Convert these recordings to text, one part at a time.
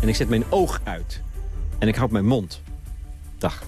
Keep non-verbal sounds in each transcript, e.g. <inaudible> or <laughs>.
En ik zet mijn oog uit. En ik houd mijn mond. Dag.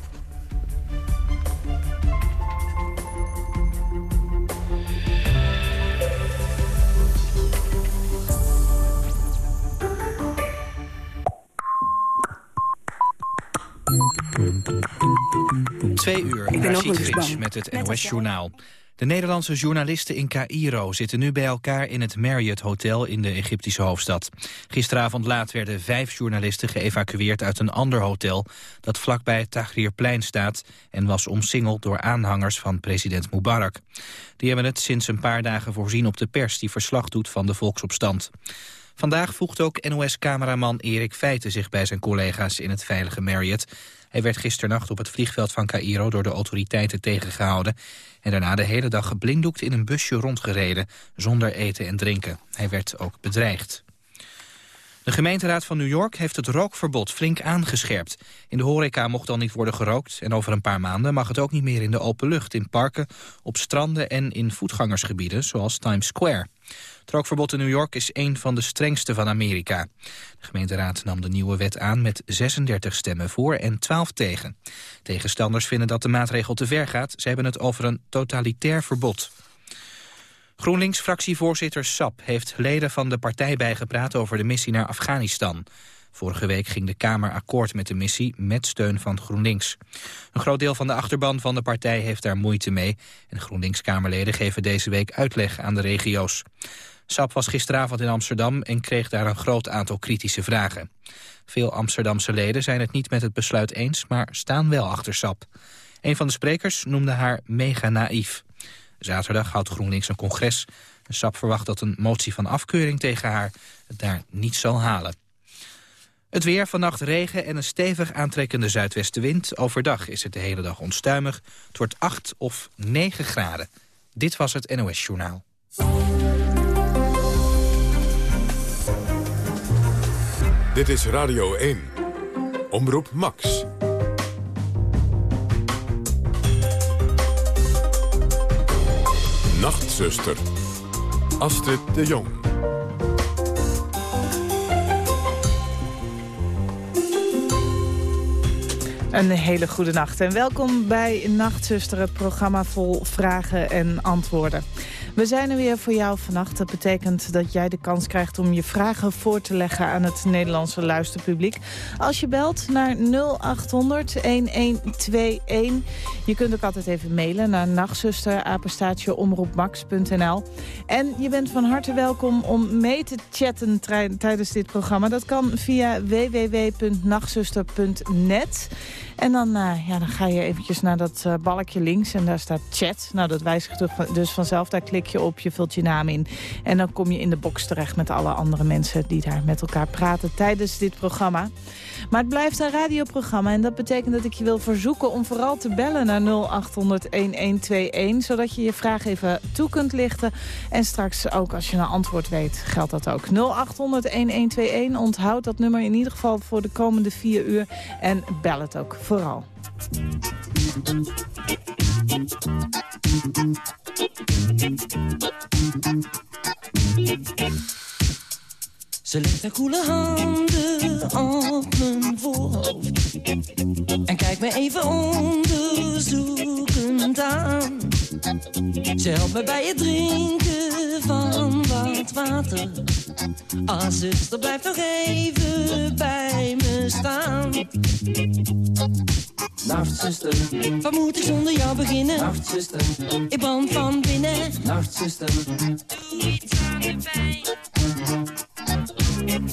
Met het NOS-journaal. De Nederlandse journalisten in Cairo zitten nu bij elkaar in het Marriott Hotel in de Egyptische hoofdstad. Gisteravond laat werden vijf journalisten geëvacueerd uit een ander hotel dat vlakbij het Tahrirplein staat en was omsingeld door aanhangers van president Mubarak. Die hebben het sinds een paar dagen voorzien op de pers die verslag doet van de volksopstand. Vandaag voegt ook NOS-cameraman Erik Feiten zich bij zijn collega's in het veilige Marriott. Hij werd gisternacht op het vliegveld van Cairo door de autoriteiten tegengehouden... en daarna de hele dag geblinddoekt in een busje rondgereden... zonder eten en drinken. Hij werd ook bedreigd. De gemeenteraad van New York heeft het rookverbod flink aangescherpt. In de horeca mocht dan niet worden gerookt... en over een paar maanden mag het ook niet meer in de open lucht... in parken, op stranden en in voetgangersgebieden, zoals Times Square. Het rookverbod in New York is een van de strengste van Amerika. De gemeenteraad nam de nieuwe wet aan met 36 stemmen voor en 12 tegen. Tegenstanders vinden dat de maatregel te ver gaat. Ze hebben het over een totalitair verbod. GroenLinks-fractievoorzitter Sap heeft leden van de partij bijgepraat over de missie naar Afghanistan. Vorige week ging de Kamer akkoord met de missie met steun van GroenLinks. Een groot deel van de achterban van de partij heeft daar moeite mee... en GroenLinks-Kamerleden geven deze week uitleg aan de regio's. Sap was gisteravond in Amsterdam en kreeg daar een groot aantal kritische vragen. Veel Amsterdamse leden zijn het niet met het besluit eens, maar staan wel achter Sap. Een van de sprekers noemde haar mega naïef. Zaterdag houdt GroenLinks een congres. Sap verwacht dat een motie van afkeuring tegen haar het daar niet zal halen. Het weer, vannacht regen en een stevig aantrekkende zuidwestenwind. Overdag is het de hele dag onstuimig. Het wordt 8 of 9 graden. Dit was het NOS Journaal. Dit is Radio 1. Omroep Max. Nachtzuster. Astrid de Jong. Een hele goede nacht en welkom bij Nachtzuster, het programma vol vragen en antwoorden. We zijn er weer voor jou vannacht. Dat betekent dat jij de kans krijgt om je vragen voor te leggen aan het Nederlandse luisterpubliek. Als je belt naar 0800-1121. Je kunt ook altijd even mailen naar nachtzusterapenstaatjeomroepmax.nl. En je bent van harte welkom om mee te chatten tijdens dit programma. Dat kan via www.nachtzuster.net. En dan, uh, ja, dan ga je eventjes naar dat uh, balkje links en daar staat chat. Nou, dat wijzigt dus vanzelf. Daar klik je op, je vult je naam in. En dan kom je in de box terecht met alle andere mensen die daar met elkaar praten tijdens dit programma. Maar het blijft een radioprogramma en dat betekent dat ik je wil verzoeken om vooral te bellen naar 0800-1121. Zodat je je vraag even toe kunt lichten. En straks ook als je een antwoord weet, geldt dat ook. 0800-1121. Onthoud dat nummer in ieder geval voor de komende vier uur. En bel het ook vooral. Ze legt haar En kijkt me even onderzoekend aan. Ze helpt me bij het drinken van wat water. Ah, zuster, blijf nog even bij me staan. Nachtzuster, wat moet ik zonder jou beginnen? Nachtzuster, ik brand van binnen. Nachtzuster, doe iets aan de pijn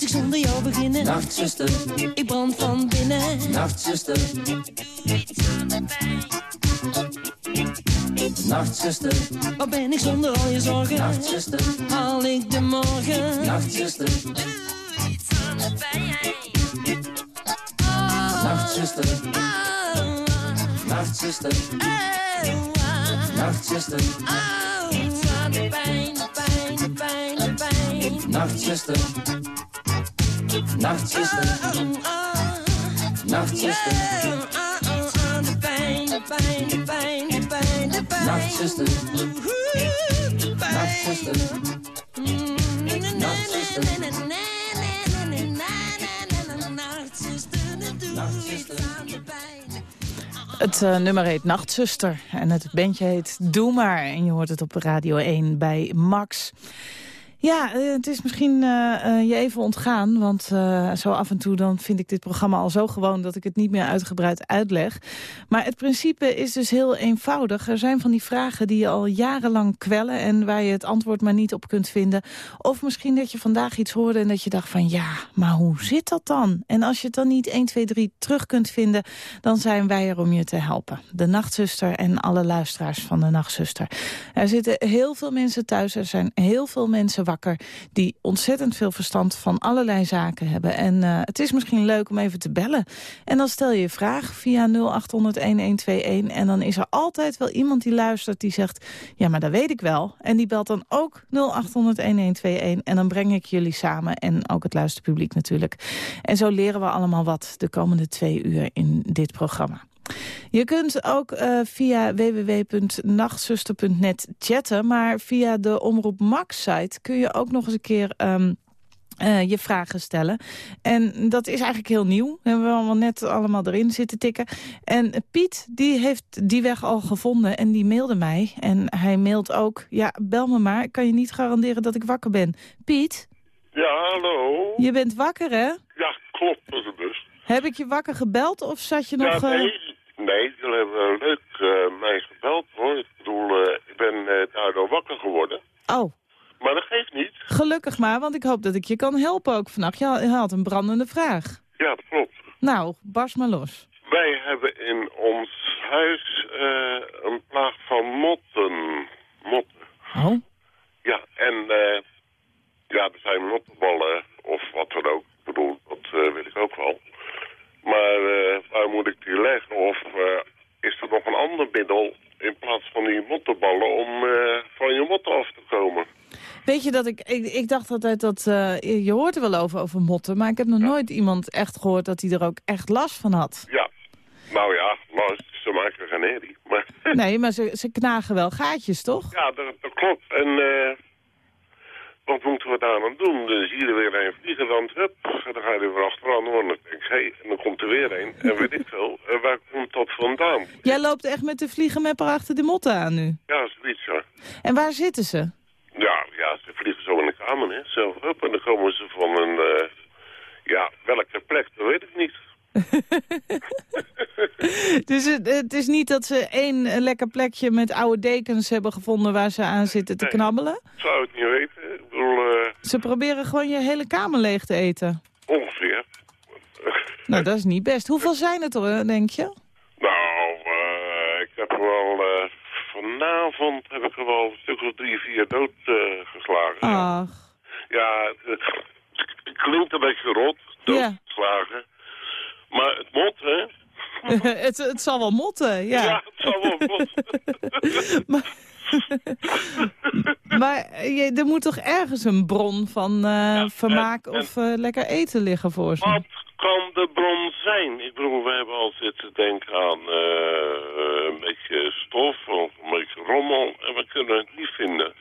moet ik zonder jou beginnen? Nachtzuster, ik brand van binnen. Nachtzuster, doe iets aan de pijn. Nachtzuster, waar ben ik zonder al je zorgen? Nachtzuster, haal ik de morgen? Nachtzuster, doe iets aan de pijn. Nachtzuster, nachtzuster, nachtzuster, iets aan de pijn, de pijn, de pijn, de pijn. Nachtzuster, nachtzuster, nachtzuster, de pijn, de pijn, de pijn, de pijn, de pijn. Nachtzuster, nachtzuster, Het eh, nummer heet Nachtzuster en het bandje heet Doe Maar. En je hoort het op Radio 1 bij Max. Ja, eh, het is misschien eh, eh, je even ontgaan, want zo af en toe dan vind ik dit programma al zo gewoon dat ik het niet meer uitgebreid uitleg. Maar het principe is dus heel eenvoudig. Er zijn van die vragen die je al jarenlang kwellen en waar je het antwoord maar niet op kunt vinden. Of misschien dat je vandaag iets hoorde en dat je dacht van ja, maar hoe zit dat dan? En als je het dan niet 1, 2, 3 terug kunt vinden, dan zijn wij er om je te helpen. De Nachtzuster en alle luisteraars van de Nachtzuster. Er zitten heel veel mensen thuis, er zijn heel veel mensen wakker... die ontzettend veel verstand van allerlei zaken hebben. En uh, het is misschien leuk om even te bellen. En dan stel je je vraag via 0800-1121. En dan is er altijd wel iemand die luistert die zegt... ja, maar dat weet ik wel. En die belt dan ook 0800-1121. En dan breng ik jullie samen en ook het luisterpubliek natuurlijk. En zo leren we allemaal wat de komende twee uur in dit programma. Je kunt ook uh, via www.nachtzuster.net chatten. Maar via de Omroep Max-site kun je ook nog eens een keer... Um, uh, je vragen stellen. En dat is eigenlijk heel nieuw. We hebben allemaal net allemaal erin zitten tikken. En Piet, die heeft die weg al gevonden en die mailde mij. En hij mailt ook, ja, bel me maar. Ik kan je niet garanderen dat ik wakker ben. Piet? Ja, hallo? Je bent wakker, hè? Ja, klopt, dat is dus. Heb ik je wakker gebeld of zat je nog... Ja, nee, Nee, jullie hebben leuk uh, mij gebeld hoor. Ik bedoel, uh, ik ben uh, daardoor wakker geworden. Oh. Maar dat geeft niet. Gelukkig maar, want ik hoop dat ik je kan helpen ook vannacht. Je had een brandende vraag. Ja, dat klopt. Nou, barst maar los. Wij hebben in ons huis een plaag van motten. Motten. Oh? Ja, en ja, er zijn mottenballen of wat dan ook. Ik bedoel, dat wil ik ook wel. Maar uh, waar moet ik die leggen? Of uh, is er nog een ander middel in plaats van die mottenballen om uh, van je motten af te komen? Weet je dat ik, ik, ik dacht altijd dat, je hoort er wel over, over motten, maar ik heb nog ja. nooit iemand echt gehoord dat hij er ook echt last van had. Ja, nou ja, maar ze maken geen herrie. Maar... Nee, maar ze, ze knagen wel gaatjes, toch? Ja, dat, dat klopt. En moeten we daar aan doen? Dan zie je er weer een vliegen, dan hup, dan ga je er weer achteraan. En dan denk ik, hé, hey, en dan komt er weer een. En weet ik veel, uh, waar komt dat vandaan? Jij loopt echt met de vliegenmapper achter de motten aan nu? Ja, zoiets, ja. En waar zitten ze? Ja, ja, ze vliegen zo in de kamer, hè. Zo, hup, en dan komen ze van een, uh, ja, welke plek, dat weet ik niet. <laughs> dus het, het, is niet dat ze één lekker plekje met oude dekens hebben gevonden waar ze aan zitten te nee, knabbelen? Zou het niet weten. Ik bedoel, uh... Ze proberen gewoon je hele kamer leeg te eten. Ongeveer. Nou, dat is niet best. Hoeveel zijn het er, denk je? Nou, eh, ik heb er wel... eh, vanavond heb ik er wel een stuk of drie, vier doodgeslagen. ja. Ach, Ja, het, het klinkt een beetje rot, Ja. doodgeslagen. Maar het mot, hè? <laughs> het, het zal wel motten, ja. Ja, het zal wel mot. <laughs> Maar, <laughs> maar je, er moet toch ergens een bron van eh, vermaak en- of eh, lekker eten liggen voor ze? Wat kan de bron zijn? Ik bedoel, we hebben al zitten denken aan eh, een beetje stof of een beetje rommel. En we kunnen het niet vinden.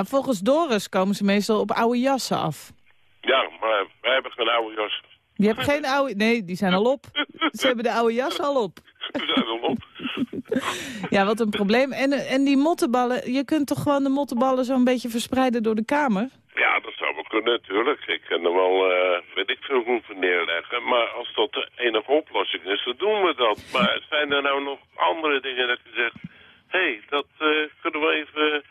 Nou, volgens Doris komen ze meestal op oude jassen af. Ja, maar wij hebben geen oude jas. Je hebt geen oude... Nee, die zijn al op. Ze hebben de oude jas al op. We zijn er op. <laughs> Ja, wat een probleem. En, en die mottenballen, je kunt toch gewoon de mottenballen zo'n beetje verspreiden door de kamer? Ja, dat zou wel kunnen natuurlijk. Ik kan er wel, eh, weet ik veel, hoeven neerleggen. Maar als dat de enige oplossing is, dan doen we dat. Maar zijn er nou nog andere dingen dat je zegt... Hé, hey, dat eh, kunnen we even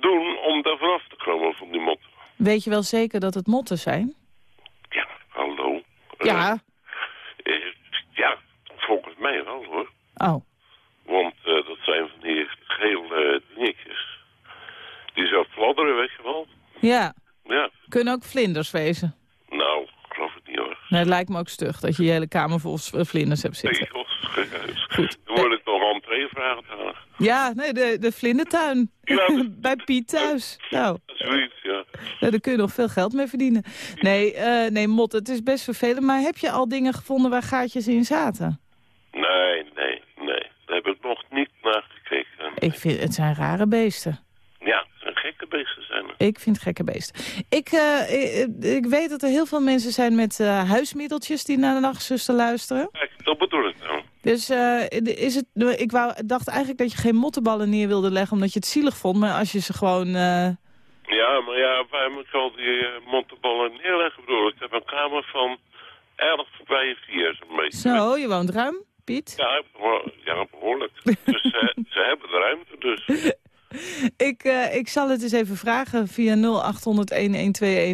doen om daar vanaf te komen van die mot. Weet je wel zeker dat het motten zijn? Ja, hallo. Eh, Ja. eh, ja, volgens mij wel hoor. Oh. Want eh, dat zijn van die gele dingetjes. Die zo fladderen, weet je wel. Ja. Ja, Kunnen ook vlinders wezen. nou, ik geloof het niet hoor. Nee, het lijkt me ook stug dat je je hele kamer vol vlinders hebt zitten. Nee, <laughs> Goed. Dan word ik nog entree vragen aan. Ja, nee, de, de vlindertuin. Ja. <laughs> Bij Piet thuis. Nou, Zoiets, ja. nou, daar kun je nog veel geld mee verdienen. Nee, eh, nee, Mot, het is best vervelend. Maar heb je al dingen gevonden waar gaatjes in zaten? Nee, nee, nee. Daar heb ik nog niet naar gekeken. Ik vind, het zijn rare beesten. Ja, gekke beesten zijn er. Ik vind gekke beesten. Ik, eh, ik, ik weet dat er heel veel mensen zijn met eh, huismiddeltjes die naar de nachtzuster luisteren. Kijk, dat bedoel ik nou. Dus eh, is het, ik wou, dacht eigenlijk dat je geen mottenballen neer wilde leggen omdat je het zielig vond. Maar als je ze gewoon... eh, Ja, maar ja, waar moet ik al die uh, monteballen neerleggen? Ik bedoel, ik heb een kamer van 11 bij 4 zo'n beetje. Zo, je woont ruim, Piet. Ja, ja behoorlijk. dus ze, <laughs> ze hebben de ruimte dus. <laughs> Ik, eh, ik zal het eens even vragen via 0800-1121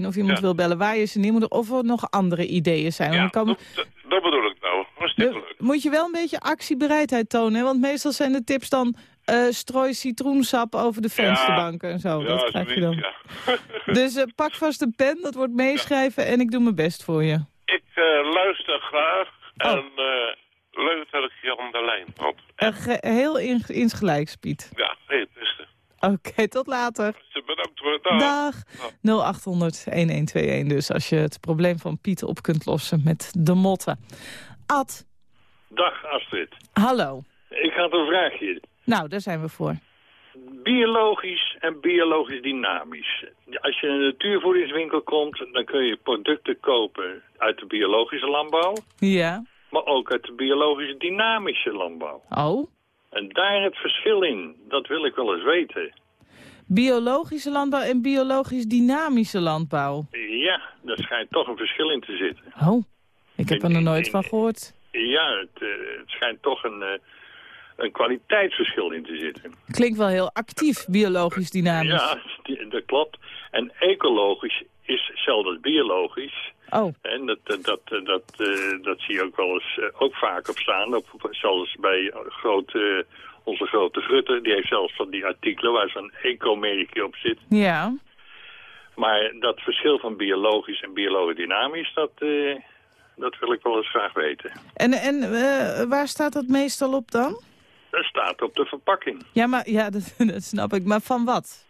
of iemand Ja. wil bellen waar je ze neer moet. Of er nog andere ideeën zijn. Ja, kan- dat, dat- dat bedoel ik nou. Hartstikke Dan leuk. Moet je wel een beetje actiebereidheid tonen. Hè? Want meestal zijn de tips dan eh, strooi citroensap over de vensterbanken en zo. ja, dat krijg je dan. ja. Dus eh, pak vast een pen, dat wordt meeschrijven en ik doe mijn best voor je. Ik eh, luister graag Oh. en leuk dat ik je aan de lijn had. Ge- heel in, insgelijks, Piet. Ja, het beste. Oké, tot later. Bedankt voor het dag. Dag. 0800-1121 dus, als je het probleem van Piet op kunt lossen met de motten. Ad, Dag Astrid. hallo. Ik had een vraagje. Nou, daar zijn we voor. Biologisch en biologisch dynamisch. Als je in een natuurvoedingswinkel komt, dan kun je producten kopen uit de biologische landbouw, Ja. maar ook uit de biologische dynamische landbouw. Oh, En daar het verschil in, dat wil ik wel eens weten. biologische landbouw en biologisch dynamische landbouw. Ja, daar schijnt toch een verschil in te zitten. Oh, ik heb er nog nooit van gehoord. Ja, het, eh, het schijnt toch een, eh, een kwaliteitsverschil in te zitten. Klinkt wel heel actief, biologisch dynamisch. Ja, dat klopt. En ecologisch is als biologisch. Oh, En dat, dat, dat, dat, eh, dat zie je ook wel eens ook vaak op staan. Op, zelfs bij grote, onze grote Grutte. Die heeft zelfs van die artikelen waar zo'n eco-merkje op zit. ja. Maar dat verschil van biologisch en biologisch dynamisch, dat, dat wil ik wel eens graag weten. En, en eh, waar staat dat meestal op dan? Dat staat op de verpakking. Ja, maar ja, <laughs> dat, dat snap ik. Maar van wat?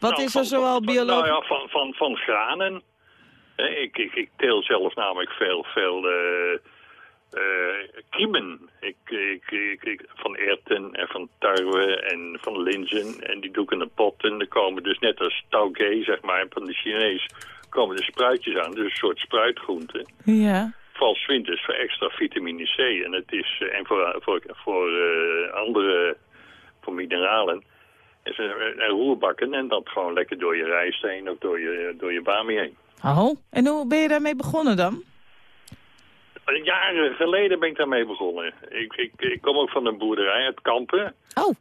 Wat Nou, is van- er zoal biologisch? Nou ja, van, van, van granen. Ik, ik, ik teel zelf namelijk veel, veel eh, kiemen. Ik, ik, ik, ik- van erwten en van tarwe en van linzen. En die doe ik in een pot. En er komen dus net als taugé, zeg maar, van de Chinees... komen er spruitjes aan. Dus een soort spruitgroente. Ja. Vooral 's winters voor extra vitamine C. En, het is, eh, en voor, voor, voor eh, andere, voor mineralen. En, en roerbakken en dat gewoon lekker door je rijst heen of door je, door je bami heen. Oh, en hoe ben je daarmee begonnen dan? Jaren geleden ben ik daarmee begonnen. Ik, ik, ik kom ook van een boerderij uit Kampen. Oh,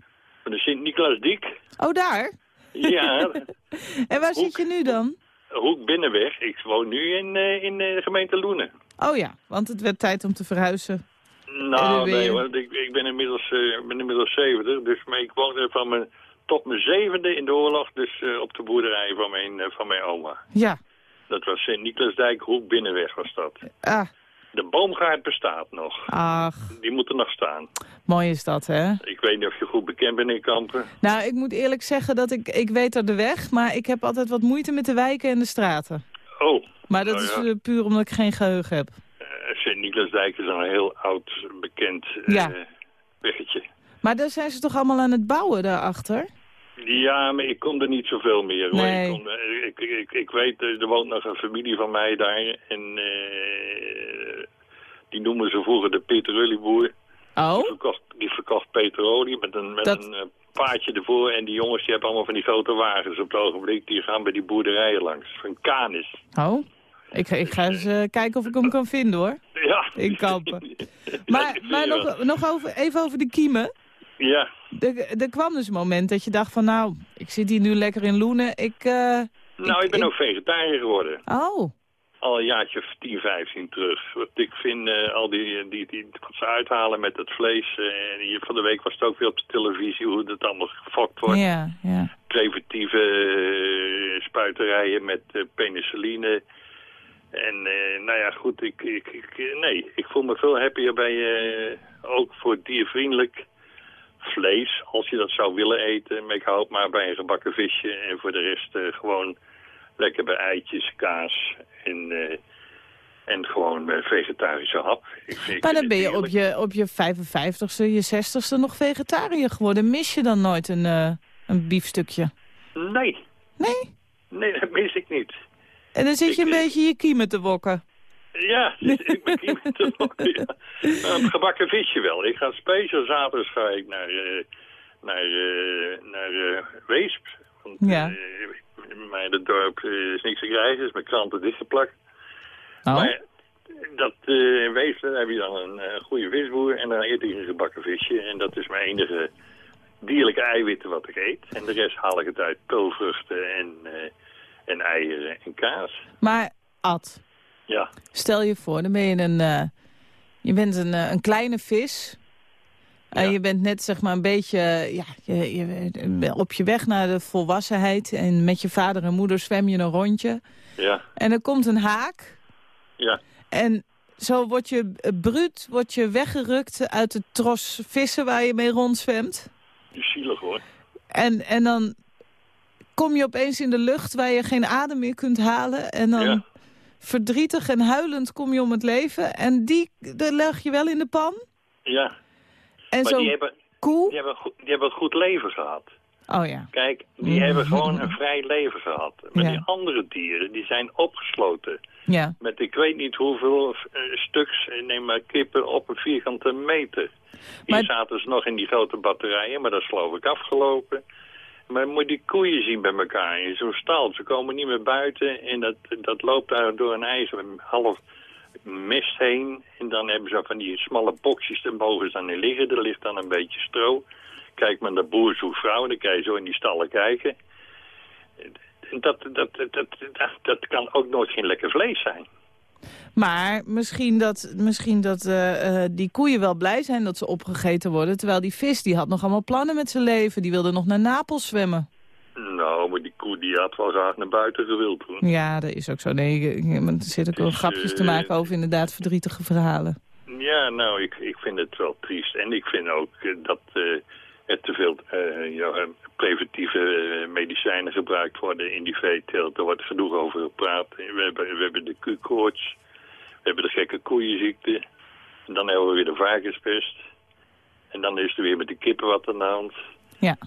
Van de Sint-Nicolaas Diek. oh daar? Ja, <laughs> En waar zit je nu dan? Hoek Binnenweg. Ik woon nu in, eh, in eh, de gemeente Loenen. Oh ja, want het werd tijd om te verhuizen. Nou, nee, want ik, ik ben inmiddels, eh, ben inmiddels 70. Dus, maar ik woonde van mijn, tot mijn zevende in de oorlog. Dus eh, op de boerderij van mijn, eh, van mijn oma. Ja, Dat was Sint-Niklaasdijk, Hoek Binnenweg was dat. ah, De boomgaard bestaat nog. ach, Die moet er nog staan. mooi is dat, hè? Ik weet niet of je goed bekend bent in Kampen. Nou, ik moet eerlijk zeggen dat ik, ik weet er de weg, maar ik heb altijd wat moeite met de wijken en de straten. Oh, Maar dat Nou is ja. eh, puur omdat ik geen geheugen heb. eh, Sint-Niklaasdijk is een heel oud, bekend eh, Ja. weggetje. Maar daar zijn ze toch allemaal aan het bouwen daarachter? Ja, maar ik kom er niet zoveel meer hoor. Nee. Ik, kom, ik, ik, ik weet, er woont nog een familie van mij daar. En die noemen ze vroeger de. Die Oh, verkocht, die verkocht petrolie met een, met Dat- een paardje ervoor. En die jongens die hebben allemaal van die grote wagens op het ogenblik. Die gaan bij die boerderijen langs. Van Canis. oh. Ik, ga- ik ga eens eh, kijken of ik hem kan vinden, hoor. Ja. In Kampen. <laughs> Maar, maar nog, nog over, even over de kiemen. Ja. Er, er kwam dus een moment dat je dacht van, nou, ik zit hier nu lekker in Loenen. Ik, eh, Nou, ik ben ik- ook vegetariër geworden. oh, Al een jaartje of 10, 15 terug. Want ik vind eh, al die, die, die, wat ze uithalen met het vlees. en hier van de week was het ook weer op de televisie hoe het allemaal gefokt wordt. ja, ja. Preventieve spuiterijen met penicilline. En eh, nou ja, goed, ik, ik, ik, nee, ik voel me veel happier bij, eh, ook voor diervriendelijk vlees, als je dat zou willen eten. Maar ik hou het maar bij een gebakken visje en voor de rest eh, gewoon lekker bij eitjes, kaas en, en gewoon bij vegetarische hap. Ik vind, Maar dan ben je op je, op je 55ste, je 60ste nog vegetariër geworden. Mis je dan nooit een, een biefstukje? Nee? nee, dat mis ik niet. En dan zit je een Ik- beetje je kiemen te wokken. Ja, <laughs> ik ben iemand te ja. Nou, Een gebakken visje wel. Ik ga speciaal zaterdag ga ik naar, eh, naar, eh, naar eh, Weesp. Want Ja. in mijn dorp is niks te krijgen, is mijn kranten dichtgeplakt. Oh, Maar dat, in Weesp daar heb je dan een goede visboer en dan eet ik een gebakken visje. En dat is mijn enige dierlijke eiwitten wat ik eet. En de rest haal ik het uit peulvruchten en, en eieren en kaas. maar Ad, Ja, stel je voor, dan ben je een, eh, je bent een, eh, een kleine vis. En je bent net zeg maar een beetje ja, je, je, bent op je weg naar de volwassenheid. En met je vader en moeder zwem je een rondje. ja, En er komt een haak. ja. En zo word je eh, bruut word je weggerukt uit het tros vissen waar je mee rondzwemt. Zielig hoor. En, en dan kom je opeens in de lucht waar je geen adem meer kunt halen. En dan Ja. verdrietig en huilend kom je om het leven. En die daar leg je wel in de pan. Ja, En maar zo'n die hebben, koe... die, hebben, die hebben een goed leven gehad. Oh ja. Kijk, die Mm. hebben gewoon een vrij leven gehad. Maar Ja. die andere dieren, die zijn opgesloten. Ja. Met ik weet niet hoeveel eh, stuks, eh, neem maar kippen op een vierkante meter. Hier Maar- zaten ze nog in die grote batterijen, maar dat is geloof ik afgelopen. Maar moet die koeien zien bij elkaar in zo'n stal. Ze komen niet meer buiten en dat, dat loopt daar door een ijzer half mist heen. En dan hebben ze van die smalle boxjes, daar mogen ze dan in liggen. Er ligt dan een beetje stro. Kijk maar naar boer zoekt vrouw, dan kan je zo in die stallen kijken. Dat, dat, dat, dat, dat kan ook nooit geen lekker vlees zijn. Maar misschien dat, misschien dat eh, eh, die koeien wel blij zijn dat ze opgegeten worden. Terwijl die vis die had nog allemaal plannen met zijn leven. Die wilde nog naar Napels zwemmen. Nou, maar die koe die had wel graag naar buiten gewild hoor. Ja, dat is ook zo. Nee, er zitten ook wel Dus, grapjes te eh, maken over inderdaad verdrietige verhalen. Ja, nou, ik, ik vind het wel triest. En ik vind ook dat te veel eh, ja, eh, preventieve eh, medicijnen gebruikt worden in die veeteelt. Er wordt genoeg over gepraat. We hebben, de Q-koorts, we hebben de gekke koeienziekte. En dan hebben we weer de varkenspest. En dan is er weer met de kippen wat aan de hand. Ja.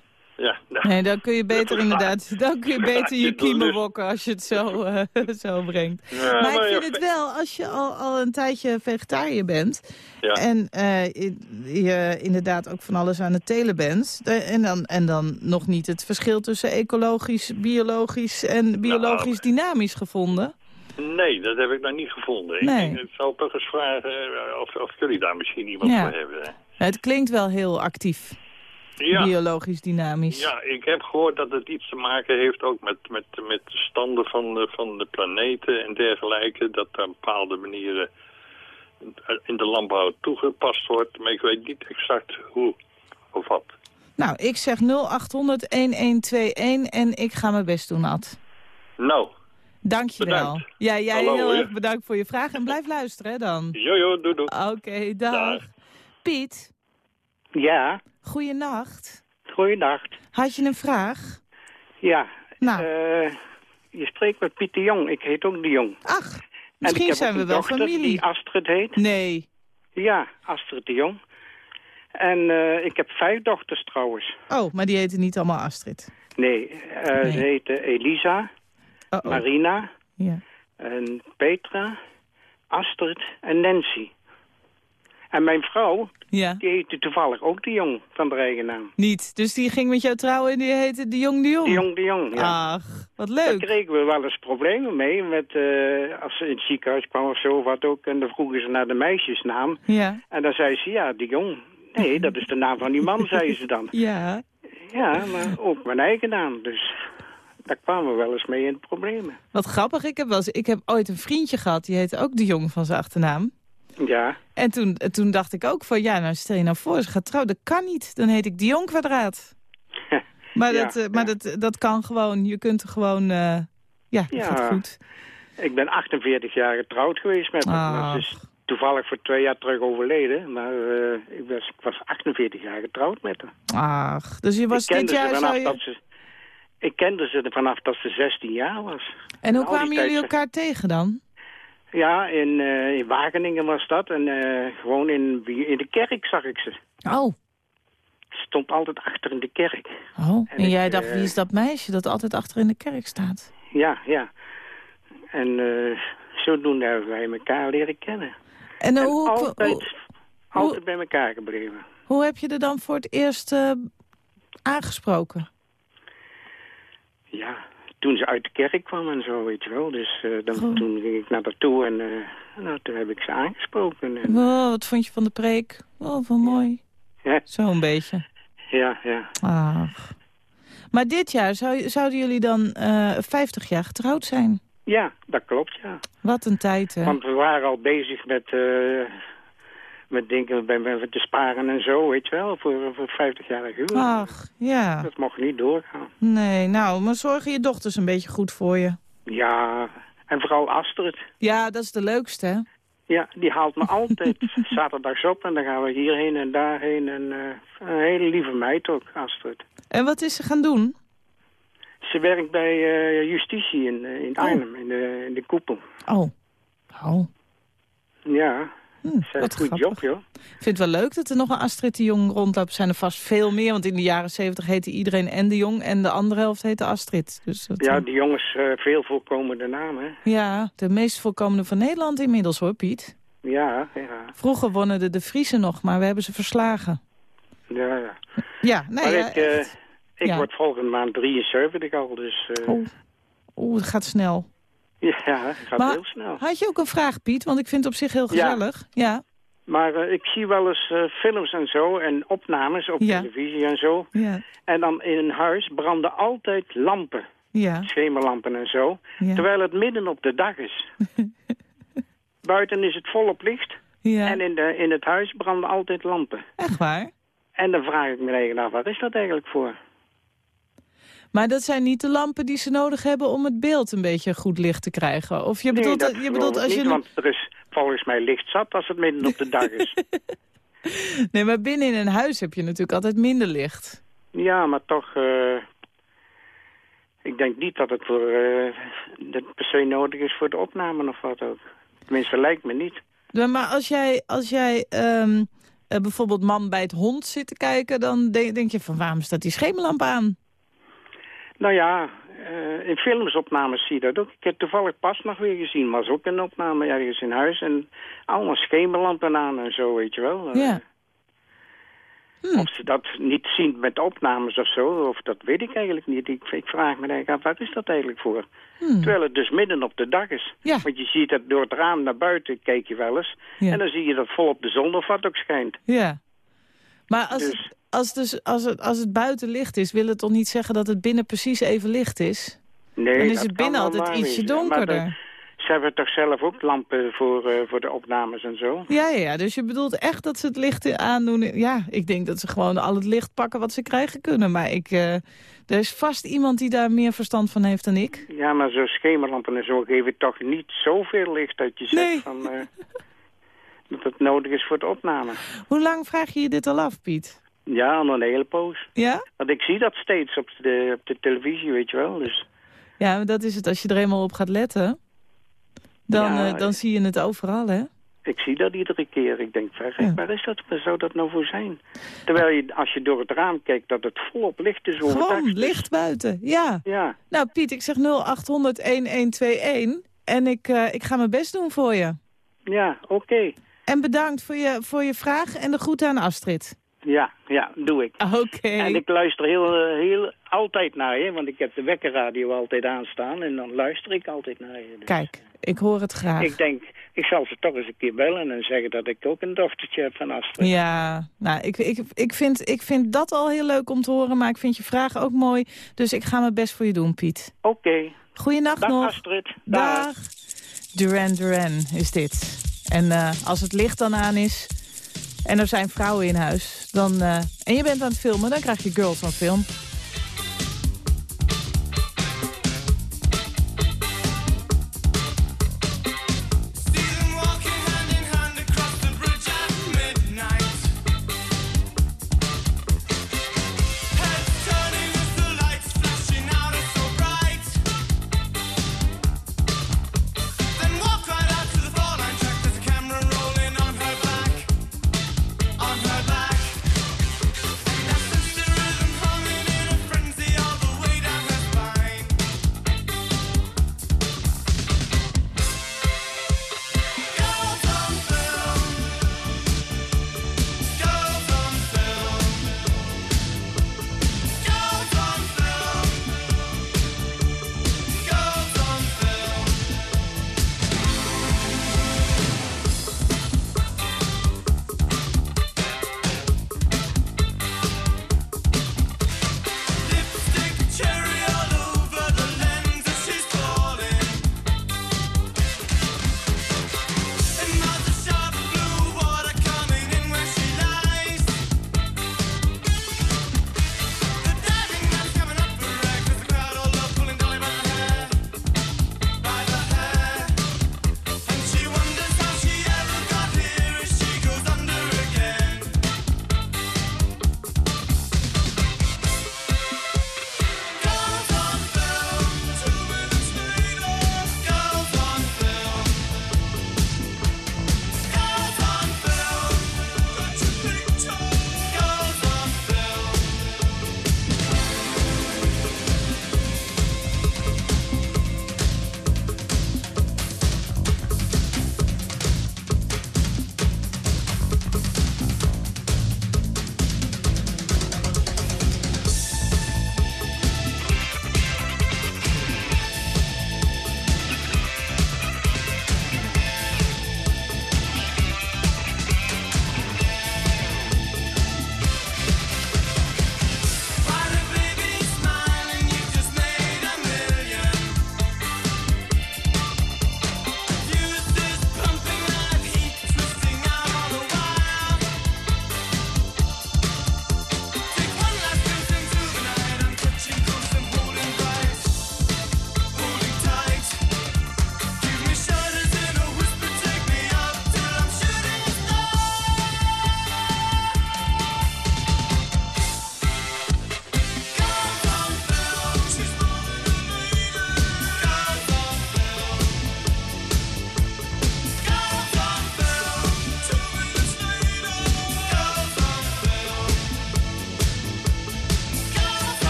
Ja, nou, Nee, dan kun je beter inderdaad, <laughs> dan kun je beter je kiemen wokken als je het zo, eh, <laughs> zo brengt. Ja, maar ik ja, vind het wel, als je al, al een tijdje vegetariër bent... Ja. en eh, je, je inderdaad ook van alles aan het telen bent... en, dan, en dan nog niet het verschil tussen ecologisch, biologisch en biologisch dynamisch gevonden... Nee, dat heb ik nog niet gevonden. Ik Nee. denk, Ik zal toch eens vragen eh, of, of jullie daar misschien iemand voor hebben. Het klinkt wel heel actief. Ja. Biologisch dynamisch. Ja, ik heb gehoord dat het iets te maken heeft ook met, met, met de standen van de, van de planeten en dergelijke. Dat er op bepaalde manieren in de landbouw toegepast wordt. Maar ik weet niet exact hoe of wat. Nou, ik zeg 0800-1121 en ik ga mijn best doen, Ad. Nou, Dankjewel. Bedankt. Ja, jij Hallo, heel erg bedankt voor je vraag. En blijf luisteren, hè, dan. jojo, doe doe. Oké, dag. Dag. Piet, Ja, goeienacht. goeiedag. Had je een vraag? Ja, Nou, eh, je spreekt met Piet de Jong. Ik heet ook de Jong. ach, misschien zijn we wel familie. die Astrid heet. Nee. Ja, Astrid de Jong. En eh, ik heb vijf dochters trouwens. Oh, maar die heten niet allemaal Astrid. Nee, eh, Nee. ze heten Elisa, Oh, oh. Marina, Ja. en Petra, Astrid en Nancy. En mijn vrouw, ja, die heette toevallig ook de Jong van de eigen naam. niet. Dus die ging met jou trouwen en die heette de Jong de Jong. De Jong de Jong, ja. Ach, wat Daar leuk. kregen we wel eens problemen mee. Met, eh, als ze in het ziekenhuis kwam of zo, wat ook. En dan vroegen ze naar de meisjesnaam. Ja. En dan zei ze, ja, de jong. Nee, dat is de naam van die man, zei ze dan. <laughs> Ja. Ja, maar ook mijn eigen naam. Dus daar kwamen we wel eens mee in problemen. Wat grappig. Ik heb, wel eens, ik heb ooit een vriendje gehad, die heette ook de Jong van zijn achternaam. Ja, En toen, toen dacht ik ook van, ja, nou stel je nou voor, ze gaat trouwen. Dat kan niet. Dan heet ik de Jong kwadraat. <laughs> Maar, Ja, dat, eh, maar ja. dat, dat kan gewoon. Je kunt er gewoon, eh, ja, dat Ja. gaat goed. ik ben 48 jaar getrouwd geweest met. Ze is toevallig voor twee jaar terug overleden. Maar eh, ik, was, ik was 48 jaar getrouwd met haar. Ach, dus je was ik kende dit jaar... vanaf je... dat ze... Ik kende ze vanaf dat ze 16 jaar was. En hoe kwamen jullie elkaar tegen dan? Ja, in, eh, in Wageningen was dat. En eh, gewoon in, in de kerk zag ik ze. Oh, Ze stond altijd achter in de kerk. oh. En, jij dacht, eh, wie is dat meisje dat altijd achter in de kerk staat? Ja, ja. En eh, zodoende hebben wij elkaar leren kennen. En, eh, en hoe, altijd, hoe, altijd bij elkaar gebleven. hoe heb je er dan voor het eerst eh, aangesproken? Ja, toen ze uit de kerk kwam en zo, weet je wel. Dus eh, dan, toen ging ik naar haar toe en eh, nou, toen heb ik ze aangesproken. En, Wow, wat vond je van de preek? Oh, wel mooi. Ja. Zo'n beetje. ja, ja. Ach. Maar dit jaar zou, zouden jullie dan eh 50 jaar getrouwd zijn? Ja, dat klopt, ja. Wat een tijd, hè? Want we waren al bezig met, eh, met dingen bij, met te sparen en zo, weet je wel, voor, voor 50 jaar huwelijk. Ach, ja. Dat mocht niet doorgaan. Nee, nou, maar zorgen je dochters een beetje goed voor je. Ja, en vooral Astrid. Ja, dat is de leukste, hè? Ja, die haalt me altijd <laughs> zaterdags op en dan gaan we hierheen en daarheen. En eh, een hele lieve meid ook, Astrid. En wat is ze gaan doen? Ze werkt bij eh, justitie in, eh, in Oh. Arnhem, in, de, in de koepel. Oh. Oh. Ja, Hm, heeft wat een goed grappig. job, joh. Ik vind het wel leuk dat er nog een Astrid de Jong rondloopt. zijn er vast veel meer, want in de jaren 70 heette iedereen en de Jong... en de andere helft heette Astrid. Dus dat, Ja, eh, die jongens, eh, veel voorkomende namen. hè. ja, de meest voorkomende van Nederland inmiddels, hoor, Piet. Ja, ja, Vroeger wonnen de, de Friesen nog, maar we hebben ze verslagen. ja. ja. Ja, nee, maar ja, ik, eh, ik Ja. word volgende maand 73 al, dus Oeh, Oeh, het gaat snel. <laughs> ja, het gaat Maar- heel snel. Had je ook een vraag, Piet? Want ik vind het op zich heel gezellig. Ja, Maar eh, ik zie wel eens eh, films en zo en opnames op Ja. televisie en zo. ja, En dan in een huis branden altijd lampen, ja. schemerlampen en zo. ja. Terwijl het midden op de dag is. <laughs> Buiten is het volop licht ja. en in, de, in het huis branden altijd lampen. Echt waar? En dan vraag ik me eigen af, wat is dat eigenlijk voor? Maar dat zijn niet de lampen die ze nodig hebben om het beeld een beetje goed licht te krijgen. Of je Nee, bedoelt, dat je bedoelt als je... want er is volgens mij licht zat als het midden op de dag is. <laughs> Nee, maar binnen in een huis heb je natuurlijk altijd minder licht. ja, maar toch... eh, ik denk niet dat het voor, dat per se nodig is voor de opname of wat ook. Tenminste, lijkt me niet. Ja, Maar als jij, als jij ehm, eh, bijvoorbeeld man bij het hond zit te kijken... dan denk, denk je van waarom staat die schemerlamp aan? Nou ja, eh, in filmsopnames zie je dat ook. Ik heb toevallig pas nog weer gezien, maar was ook een opname ergens in huis. En allemaal schemerlampen aan en zo, weet je wel. Eh, Ja. Hm. Of ze dat niet zien met opnames of zo, of dat weet ik eigenlijk niet. Ik, ik vraag me eigenlijk af, wat is dat eigenlijk voor? Hm. Terwijl het dus midden op de dag is. Ja. Want je ziet dat door het raam naar buiten, kijk je wel eens. Ja. En dan zie je dat volop de zon of wat ook schijnt. Ja. Maar als, Dus- het, als, dus, als, het, als het buiten licht is, wil het toch niet zeggen dat het binnen precies even licht is? Nee, Dan is dat het binnen altijd ietsje. Maar donkerder. de- ze hebben toch zelf ook lampen voor, eh, voor de opnames en zo? Ja, ja, ja, dus je bedoelt echt dat ze het licht aandoen. Ja, ik denk dat ze gewoon al het licht pakken wat ze krijgen kunnen. Maar ik, eh, er is vast iemand die daar meer verstand van heeft dan ik. Ja, maar zo'n schemerlampen en zo geven toch niet zoveel licht dat je zegt Nee. van, eh, <laughs> dat het nodig is voor de opname. Hoe lang vraag je je dit al af, Piet? Ja, al een hele poos. Ja? Want ik zie dat steeds op de, op de televisie, weet je wel. Dus Ja, maar dat is het. Als je er eenmaal op gaat letten, dan, Ja, eh, dan zie je het overal, hè? ik zie dat iedere keer. Ik denk, zeg, Ja. waar is dat? Waar zou dat nou voor zijn? Terwijl je, als je door het raam kijkt, dat het volop licht is. Gewoon licht buiten, ja. Ja, Nou, Piet, ik zeg 0800-1121 en ik, eh, ik ga mijn best doen voor je. ja, oké. En bedankt voor je, voor je vraag en de groeten aan Astrid. Ja, ja, doe ik. Oké. En ik luister heel, eh, heel, altijd naar je, want ik heb de wekkerradio altijd aanstaan en dan luister ik altijd naar je. Dus Kijk, ik hoor het graag. Ik denk, ik zal ze toch eens een keer bellen en zeggen dat ik ook een dochtertje heb van Astrid. Ja, nou, ik, ik, ik, vind, ik vind dat al heel leuk om te horen, maar ik vind je vraag ook mooi. Dus ik ga mijn best voor je doen, Piet. Oké, Goeienacht dag nog. Astrid. Dag. Dag. Duran Duran is dit. En eh, als het licht dan aan is en er zijn vrouwen in huis... Dan, eh, en je bent aan het filmen, dan krijg je Girls on Film.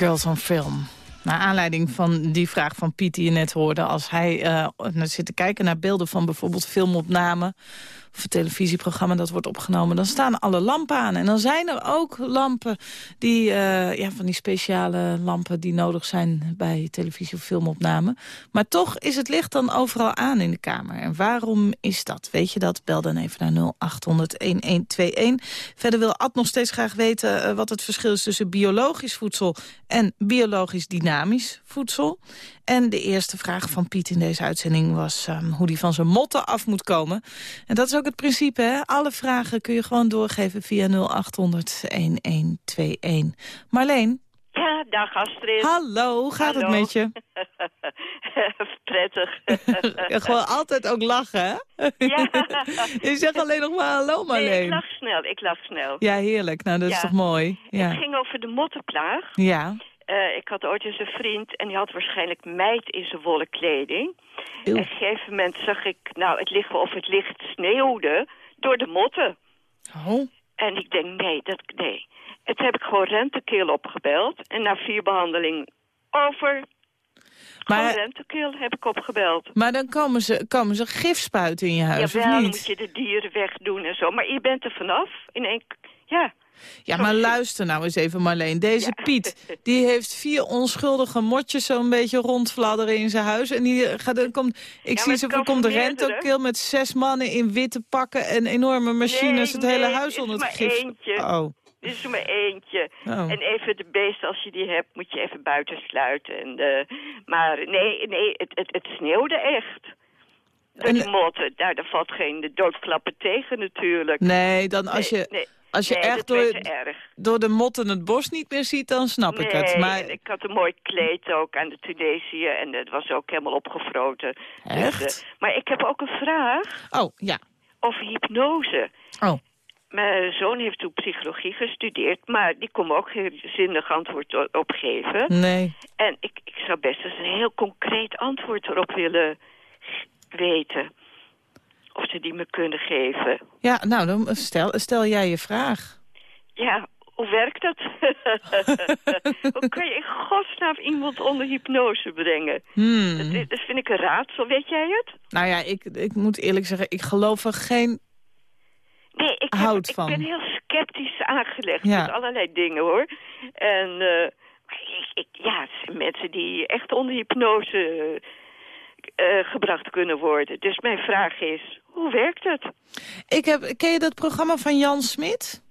Girls on Film. Naar aanleiding van die vraag van Piet die je net hoorde... als hij uh, zit te kijken naar beelden van bijvoorbeeld filmopname of televisieprogramma dat wordt opgenomen... dan staan alle lampen aan. En dan zijn er ook lampen, die, uh, ja, van die speciale lampen... die nodig zijn bij televisie- of filmopname. Maar toch is het licht dan overal aan in de kamer. En waarom is dat? Weet je dat? Bel dan even naar 0800-1121. Verder wil Ad nog steeds graag weten uh, wat het verschil is... tussen biologisch voedsel en biologisch dynamisch voedsel. En de eerste vraag van Piet in deze uitzending was um, hoe die van zijn motten af moet komen. En dat is ook het principe, hè? Alle vragen kun je gewoon doorgeven via 0800-1121. Marleen? Ja, dag Astrid. Hallo, hoe gaat Hallo. het met je? <laughs> Prettig. <laughs> gewoon altijd ook lachen, hè? Ja. <laughs> je zegt alleen nog maar hallo, Marleen. Nee, ik lach snel, ik lach snel. Ja, heerlijk. Nou, dat is toch mooi? Ja. Het ging over de mottenplaag. Ja. Eh, ik had ooit eens een vriend en die had waarschijnlijk meid in zijn wollen kleding. Eeuw. En op een gegeven moment zag ik, nou, het ligt wel of het licht sneeuwde door de motten. Oh. En ik denk, nee, dat, nee. En toen heb ik gewoon rentekeel opgebeld. En na vier behandelingen over... Gewoon Maar, rentekeel heb ik opgebeld. maar dan komen ze, komen ze gif spuiten in je huis, of dan niet? moet je de dieren wegdoen en zo. Maar je bent er vanaf in één... Ja, Ja, Zo maar luister nou eens even Marleen. Deze Ja. Piet, die heeft vier onschuldige motjes zo'n beetje rondfladderen in zijn huis. En die gaat, dan komt, ik zie kan er komt de rentokil met zes mannen in witte pakken en enorme machines. Nee, het hele nee, huis onder het gif. eentje. Oh, er is maar eentje. oh. En even de beesten, als je die hebt, moet je even buiten sluiten. En, eh, maar nee, nee het, het, het sneeuwde echt. En- die motten, daar, daar valt geen doodklappen tegen natuurlijk. Nee, dan als Nee, je, nee, als je nee, echt door, door de motten het bos niet meer ziet, dan snap ik het. Maar ik had een mooi kleed ook aan de Tunesië en het was ook helemaal opgefroten. Dus, Echt? eh, maar ik heb ook een vraag Oh, ja. over hypnose. Oh, Mijn zoon heeft toen psychologie gestudeerd, maar die kon me ook geen zinnig antwoord op geven. nee. En ik, ik zou best eens een heel concreet antwoord erop willen weten. Of ze die me kunnen geven. Ja, nou, dan stel, stel jij je vraag. Ja, hoe werkt dat? <laughs> hoe kun je in godsnaam iemand onder hypnose brengen? Hmm. Dat, vind ik een raadsel, weet jij het? Nou ja, ik, ik moet eerlijk zeggen, ik geloof er geen... Nee, ik, heb- Houdt ik van. ben heel sceptisch aangelegd Ja. met allerlei dingen, hoor. En eh, ik, ik, ja, mensen die echt onder hypnose eh, gebracht kunnen worden. Dus mijn vraag is, hoe werkt het? Ik heb, ken je dat programma van Jan Smit?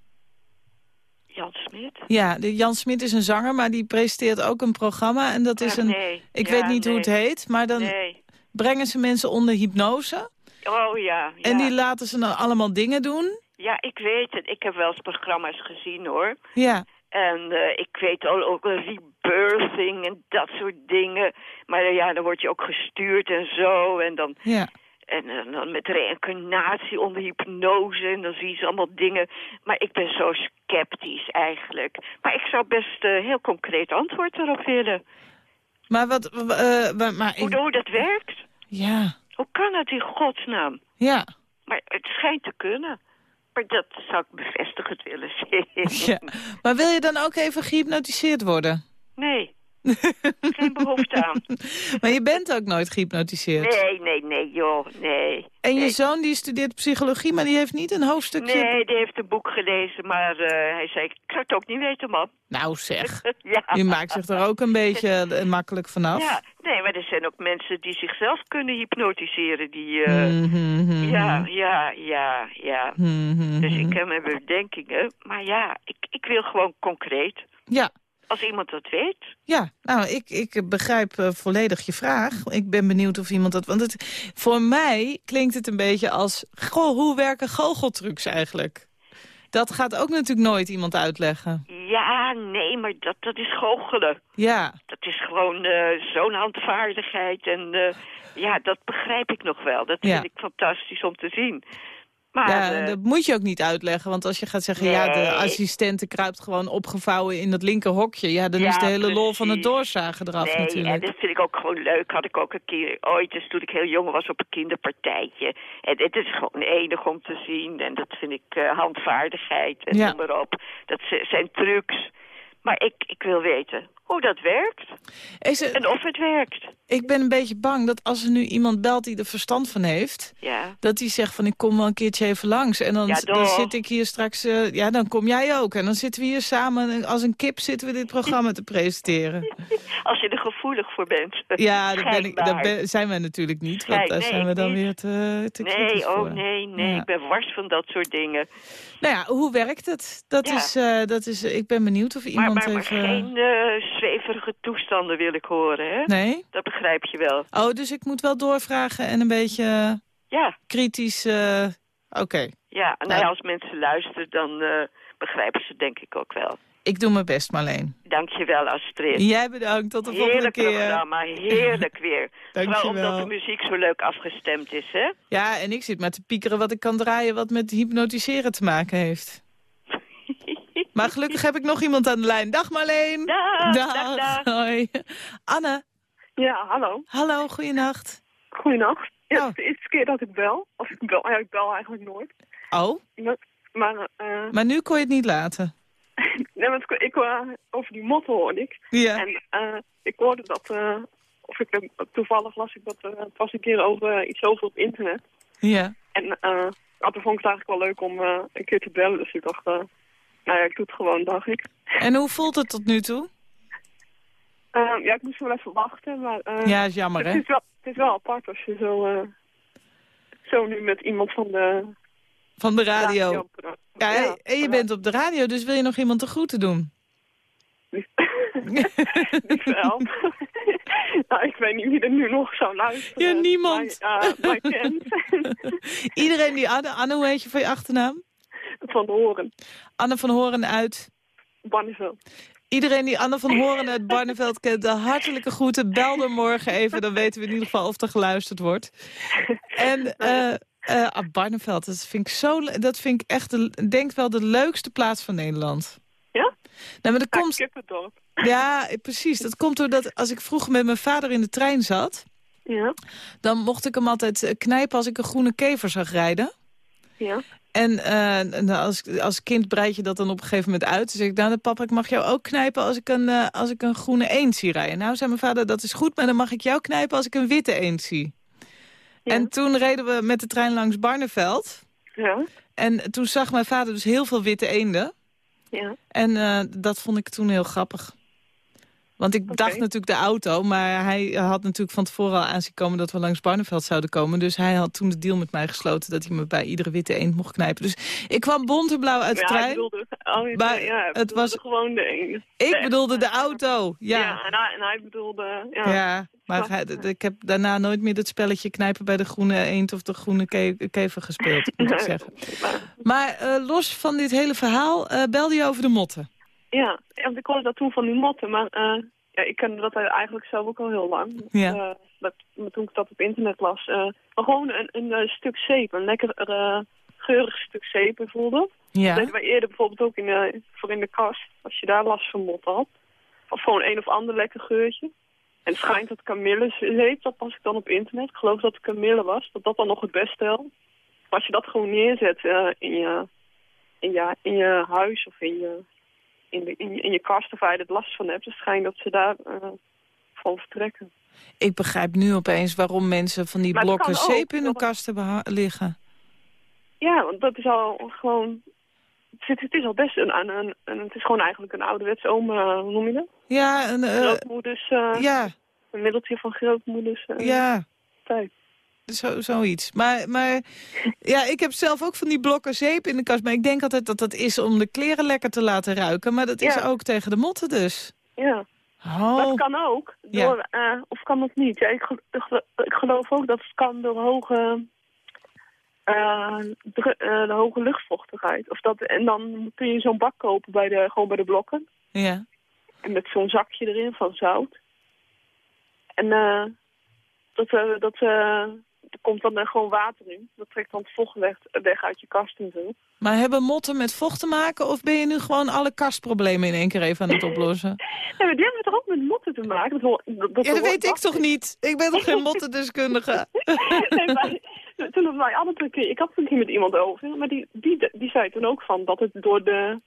Jan Smit? Ja, de Jan Smit is een zanger, maar die presenteert ook een programma. En dat is een... nee. Ik Ja, weet niet hoe het heet, maar dan Nee. brengen ze mensen onder hypnose. Oh ja, ja. En die laten ze dan allemaal dingen doen. Ja, ik weet het. Ik heb wel eens programma's gezien, hoor. Ja, En eh, ik weet al ook een rebirthing en dat soort dingen. Maar ja, dan word je ook gestuurd en zo. En dan, ja. en, eh, dan met reïncarnatie onder hypnose. En dan zien ze allemaal dingen. Maar ik ben zo sceptisch eigenlijk. Maar ik zou best eh, heel concreet antwoord erop willen. Maar wat... eh, maar hoe dat werkt? ja, Hoe kan dat in godsnaam? ja. Maar het schijnt te kunnen. Maar dat zou ik bevestigend willen zien. <laughs> ja. Maar wil je dan ook even gehypnotiseerd worden? Nee, <laughs> geen behoefte aan. Maar je bent ook nooit gehypnotiseerd. Nee, nee, nee, joh, nee. En je zoon die studeert psychologie, maar die heeft niet een hoofdstukje... Nee, die heeft een boek gelezen, maar eh, hij zei, ik zou het ook niet weten, man. Nou zeg, <laughs> ja. je maakt zich er ook een beetje eh, makkelijk vanaf. Ja, nee, maar er zijn ook mensen die zichzelf kunnen hypnotiseren, die... eh, Mhm, mhm, Ja, ja, ja, ja. mhm, Dus ik heb mijn bedenkingen, maar ja, ik, ik wil gewoon concreet. Ja, Als iemand dat weet. ja. Nou, ik, ik begrijp eh, volledig je vraag. Ik ben benieuwd of iemand dat... Want het, voor mij klinkt het een beetje als... Goh, hoe werken goocheltrucs eigenlijk? Dat gaat ook natuurlijk nooit iemand uitleggen. Ja, nee, maar dat, dat is goochelen. Ja, Dat is gewoon eh, zo'n handvaardigheid. En eh, ja, dat begrijp ik nog wel. Dat Ja. vind ik fantastisch om te zien. Maar ja eh, dat moet je ook niet uitleggen. Want als je gaat zeggen, ja, de Nee. assistente kruipt gewoon opgevouwen in dat linker hokje. Ja, dan Ja, is de hele lol van het doorzagen eraf nee, en natuurlijk. dat vind ik ook gewoon leuk. Had ik ook een keer ooit, dus toen ik heel jong was, op een kinderpartijtje. En het is gewoon enig om te zien. En dat vind ik eh, handvaardigheid en Ja. noem maar op. Dat zijn trucs. Maar ik, ik wil weten hoe dat werkt. Het, En of het werkt. ik ben een beetje bang dat als er nu iemand belt die er verstand van heeft... Ja. dat die zegt van ik kom wel een keertje even langs. En dan, Ja, dan zit ik hier straks... eh, ja, dan kom jij ook. En dan zitten we hier samen en als een kip zitten we dit programma te presenteren. <laughs> Als je er gevoelig voor bent. Ja, dat, ben ik, dat Schijnbaar. ben- zijn wij natuurlijk niet. Want daar nee, zijn we dan niet. weer te, te Nee, voor. oh nee, nee. Ja. Ik ben wars van dat soort dingen. Nou ja, hoe werkt het? Dat is, eh, dat is, ik ben benieuwd of iemand maar, maar even... geen eh, zweverige toestanden wil ik horen, hè? Nee? Dat begrijp je wel. Oh, dus ik moet wel doorvragen en een beetje Ja, kritisch... eh, Oké, ja. En Nou. nou, als mensen luisteren, dan eh, begrijpen ze denk ik ook wel. ik doe mijn best, Marleen. Dank je wel, Astrid. Jij bedankt, tot de volgende Heerlijk keer. programma, heerlijk weer. <laughs> Dank Vooral je wel. omdat de muziek zo leuk afgestemd is, hè? Ja, en ik zit maar te piekeren wat ik kan draaien... wat met hypnotiseren te maken heeft. Maar gelukkig heb ik nog iemand aan de lijn. Dag Marleen. Dag, dag, dag. Hoi. Anne, Ja, hallo. hallo, goeienacht. Goedenacht. Ja, Oh. het is de eerste keer dat ik bel. Of ik bel, ja, ik bel eigenlijk nooit. Oh, Maar, eh maar nu kon je het niet laten. <laughs> nee, want ik, ik, eh, over die motten hoorde ik. Ja. En eh, ik hoorde dat, of ik, toevallig las ik dat, het was een keer over iets over op internet. Ja. En nou, toen vond ik het eigenlijk wel leuk om een keer te bellen. Dus ik dacht, nou ja, ik doe het gewoon, dacht ik. En hoe voelt het tot nu toe? Eh, ja, ik moest wel even wachten, maar... eh, Ja, is jammer, het hè? is, wel, het is wel apart als je zo, eh, zo nu met iemand van de Van de radio. Ja, Ja, en je bent op de radio, dus wil je nog iemand de groeten doen? <laughs> Niet wel. <laughs> nou, ik weet niet wie er nu nog zou luisteren. Ja, niemand. Maar, eh, maar. <laughs> Iedereen die Anne, Anne, hoe heet je van je achternaam? Van Horen. Anne van Horen uit... Banneveld. Iedereen die Anne van Horen uit Barneveld kent, de hartelijke groeten. Bel er morgen even, dan weten we in ieder geval of er geluisterd wordt. En <laughs> ah, Barneveld, dat vind ik zo, dat vind ik echt, de, denk wel de leukste plaats van Nederland. Ja? Nou, maar dat Ja, komt, Kippendorp. ja, precies. Dat komt doordat als ik vroeger met mijn vader in de trein zat, Ja, dan mocht ik hem altijd eh, knijpen als ik een groene kever zag rijden. ja. En eh, nou, als, als kind breid je dat dan op een gegeven moment uit. Dus zeg ik, nou papa, ik mag jou ook knijpen als ik een, eh, als ik een groene eend zie rijden. Nou, zei mijn vader, dat is goed, maar dan mag ik jou knijpen als ik een witte eend zie. Ja. En toen reden we met de trein langs Barneveld. Ja, En toen zag mijn vader dus heel veel witte eenden. ja. En eh, dat vond ik toen heel grappig. Want ik dacht natuurlijk de auto, maar hij had natuurlijk van tevoren al aanzien komen dat we langs Barneveld zouden komen. Dus hij had toen de deal met mij gesloten dat hij me bij iedere witte eend mocht knijpen. Dus ik kwam bont en blauw uit de ja, trein. ik bedoelde, oh, Maar ja, het was- gewoon de ene. Ik bedoelde de auto, Ja, ja. en, hij, en hij bedoelde... Ja, Ja, maar hij- ik heb daarna nooit meer het spelletje knijpen bij de groene eend of de groene ke- kever gespeeld, moet ik <laughs> zeggen. maar- eh, los van dit hele verhaal eh, belde je over de motten. Ja, want ik hoorde dat toen van die motten, maar eh, ja, ik kende dat eigenlijk zelf ook al heel lang. Ja. Eh, dat, maar toen ik dat op internet las, eh, maar gewoon een, een, stuk zeep, een lekker geurig stuk zeep bijvoorbeeld. Dat deden wij eerder bijvoorbeeld ook in de, voor in de kast, als je daar last van motten had. Of gewoon een of ander lekker geurtje. En het schijnt dat kamillezeep, dat was ik dan op internet, ik geloof dat het kamille was, dat dat dan nog het beste helpt. Maar als je dat gewoon neerzet in, je, in, je, in je huis of in je, in, de, in, je, in je kast of waar je er last van hebt, dan schijnt dat ze daar eh, van vertrekken. ik begrijp nu opeens waarom mensen van die Maar het blokken zeep in hun kast hebben liggen. Ja, want dat is al gewoon... Het, is- het is al best een, een, een, een- Het is gewoon eigenlijk een ouderwets oom, eh, hoe noem je dat? Ja, een, eh, Grootmoeders... ja, Een middeltje van grootmoeders ja. tijd. Zo, zoiets. Maar, maar ja, ik heb zelf ook van die blokken zeep in de kast. Maar ik denk altijd dat dat is om de kleren lekker te laten ruiken. Maar dat is ook tegen de motten dus. Ja, Oh, dat kan ook. Ja. Door, eh, of kan dat niet? Ja, ik, gel- ik gel- ik geloof ook dat het kan door hoge, eh, dru- eh, de hoge luchtvochtigheid. Of dat, en dan kun je zo'n bak kopen bij de, gewoon bij de blokken. ja. En met zo'n zakje erin van zout. En dat, dat, er komt dan eh, gewoon water in. Dat trekt dan het vocht weg, weg uit je kast en zo. Maar hebben motten met vocht te maken? Of ben je nu gewoon alle kastproblemen in één keer even aan het oplossen? <laughs> Ja, maar die hebben toch ook met motten te maken? Dat, hoor- dat, dat Ja, dat weet ik toch niet? Ik ben toch geen <laughs> mottendeskundige? nee, maar toen hadden wij alle twee keer, ik had het een keer met iemand over, maar die, die, die zei toen ook van dat het door de,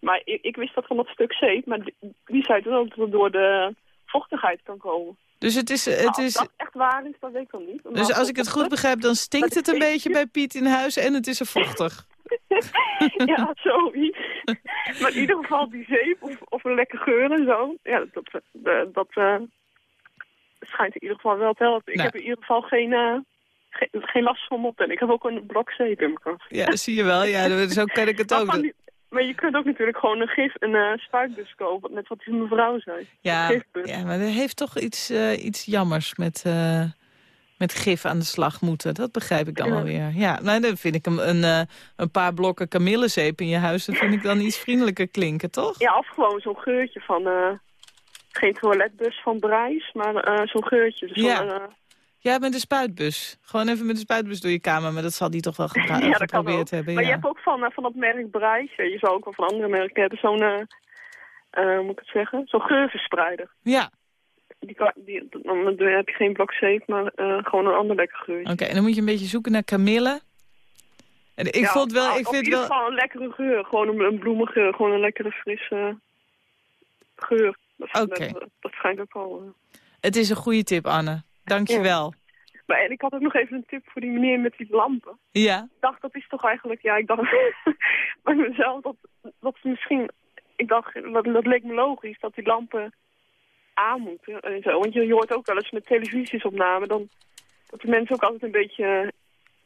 Maar ik, ik wist dat van dat stuk zeep, maar die, die zei toen ook dat het door de vochtigheid kan komen. Dus het is... Het Nou, is dat echt waar is, dat weet ik niet. dus als ik het goed begrijp, dan stinkt het een beetje bij Piet in huis en het is er vochtig. <laughs> ja, zoiets. maar in ieder geval die zeep of, of een lekker geur en zo. Ja, dat, dat, dat eh, schijnt in ieder geval wel te helpen. Ik Nou. heb in ieder geval geen, eh, geen, geen last van motten. En ik heb ook een blok zeep in mijn kast. Ja, zie je wel. Ja, zo kan ik het ook. van die- maar je kunt ook natuurlijk gewoon een gif, een eh spuitbus kopen. Net wat die mevrouw zei. Ja, ja, maar dat heeft toch iets, eh, iets jammers met, eh, met gif aan de slag moeten. Dat begrijp ik dan Ja. wel weer. Ja, nou, dan vind ik een, een, een paar blokken kamillezeep in je huis... dat vind ik dan iets vriendelijker klinken, toch? Ja, of gewoon zo'n geurtje van... geen toiletbus van Brijs, maar zo'n geurtje. Dus Ja. van, Ja, met een spuitbus. Gewoon even met een spuitbus door je kamer. Maar dat zal die toch wel gebra- ja, dat geprobeerd hebben. Maar ja. je hebt ook van, eh, van dat merk je zou ook wel van andere merken hebben, zo'n, eh, eh, hoe moet ik het zeggen, zo'n geurverspreider. Ja, Die kan, die, dan heb je geen blok zeep, maar gewoon een ander lekker geurtje. oké. En dan moet je een beetje zoeken naar kamille. En ik Ja, vond wel... nou, Ik vind in ieder wel... geval een lekkere geur, gewoon een, een bloemengeur, gewoon een lekkere frisse geur. Dat, Oké. dat, dat schijnt ook al... eh. Het is een goede tip, Anne. Dank je wel. Maar en ik had ook nog even een tip voor die meneer met die lampen. Ja. Ik dacht, dat is toch eigenlijk, ja, ik dacht <laughs> bij mezelf dat, dat ze misschien, ik dacht, dat, dat leek me logisch, dat die lampen aan moeten en zo. Want je, je hoort ook wel eens met televisiesopnamen dan, dat de mensen ook altijd een beetje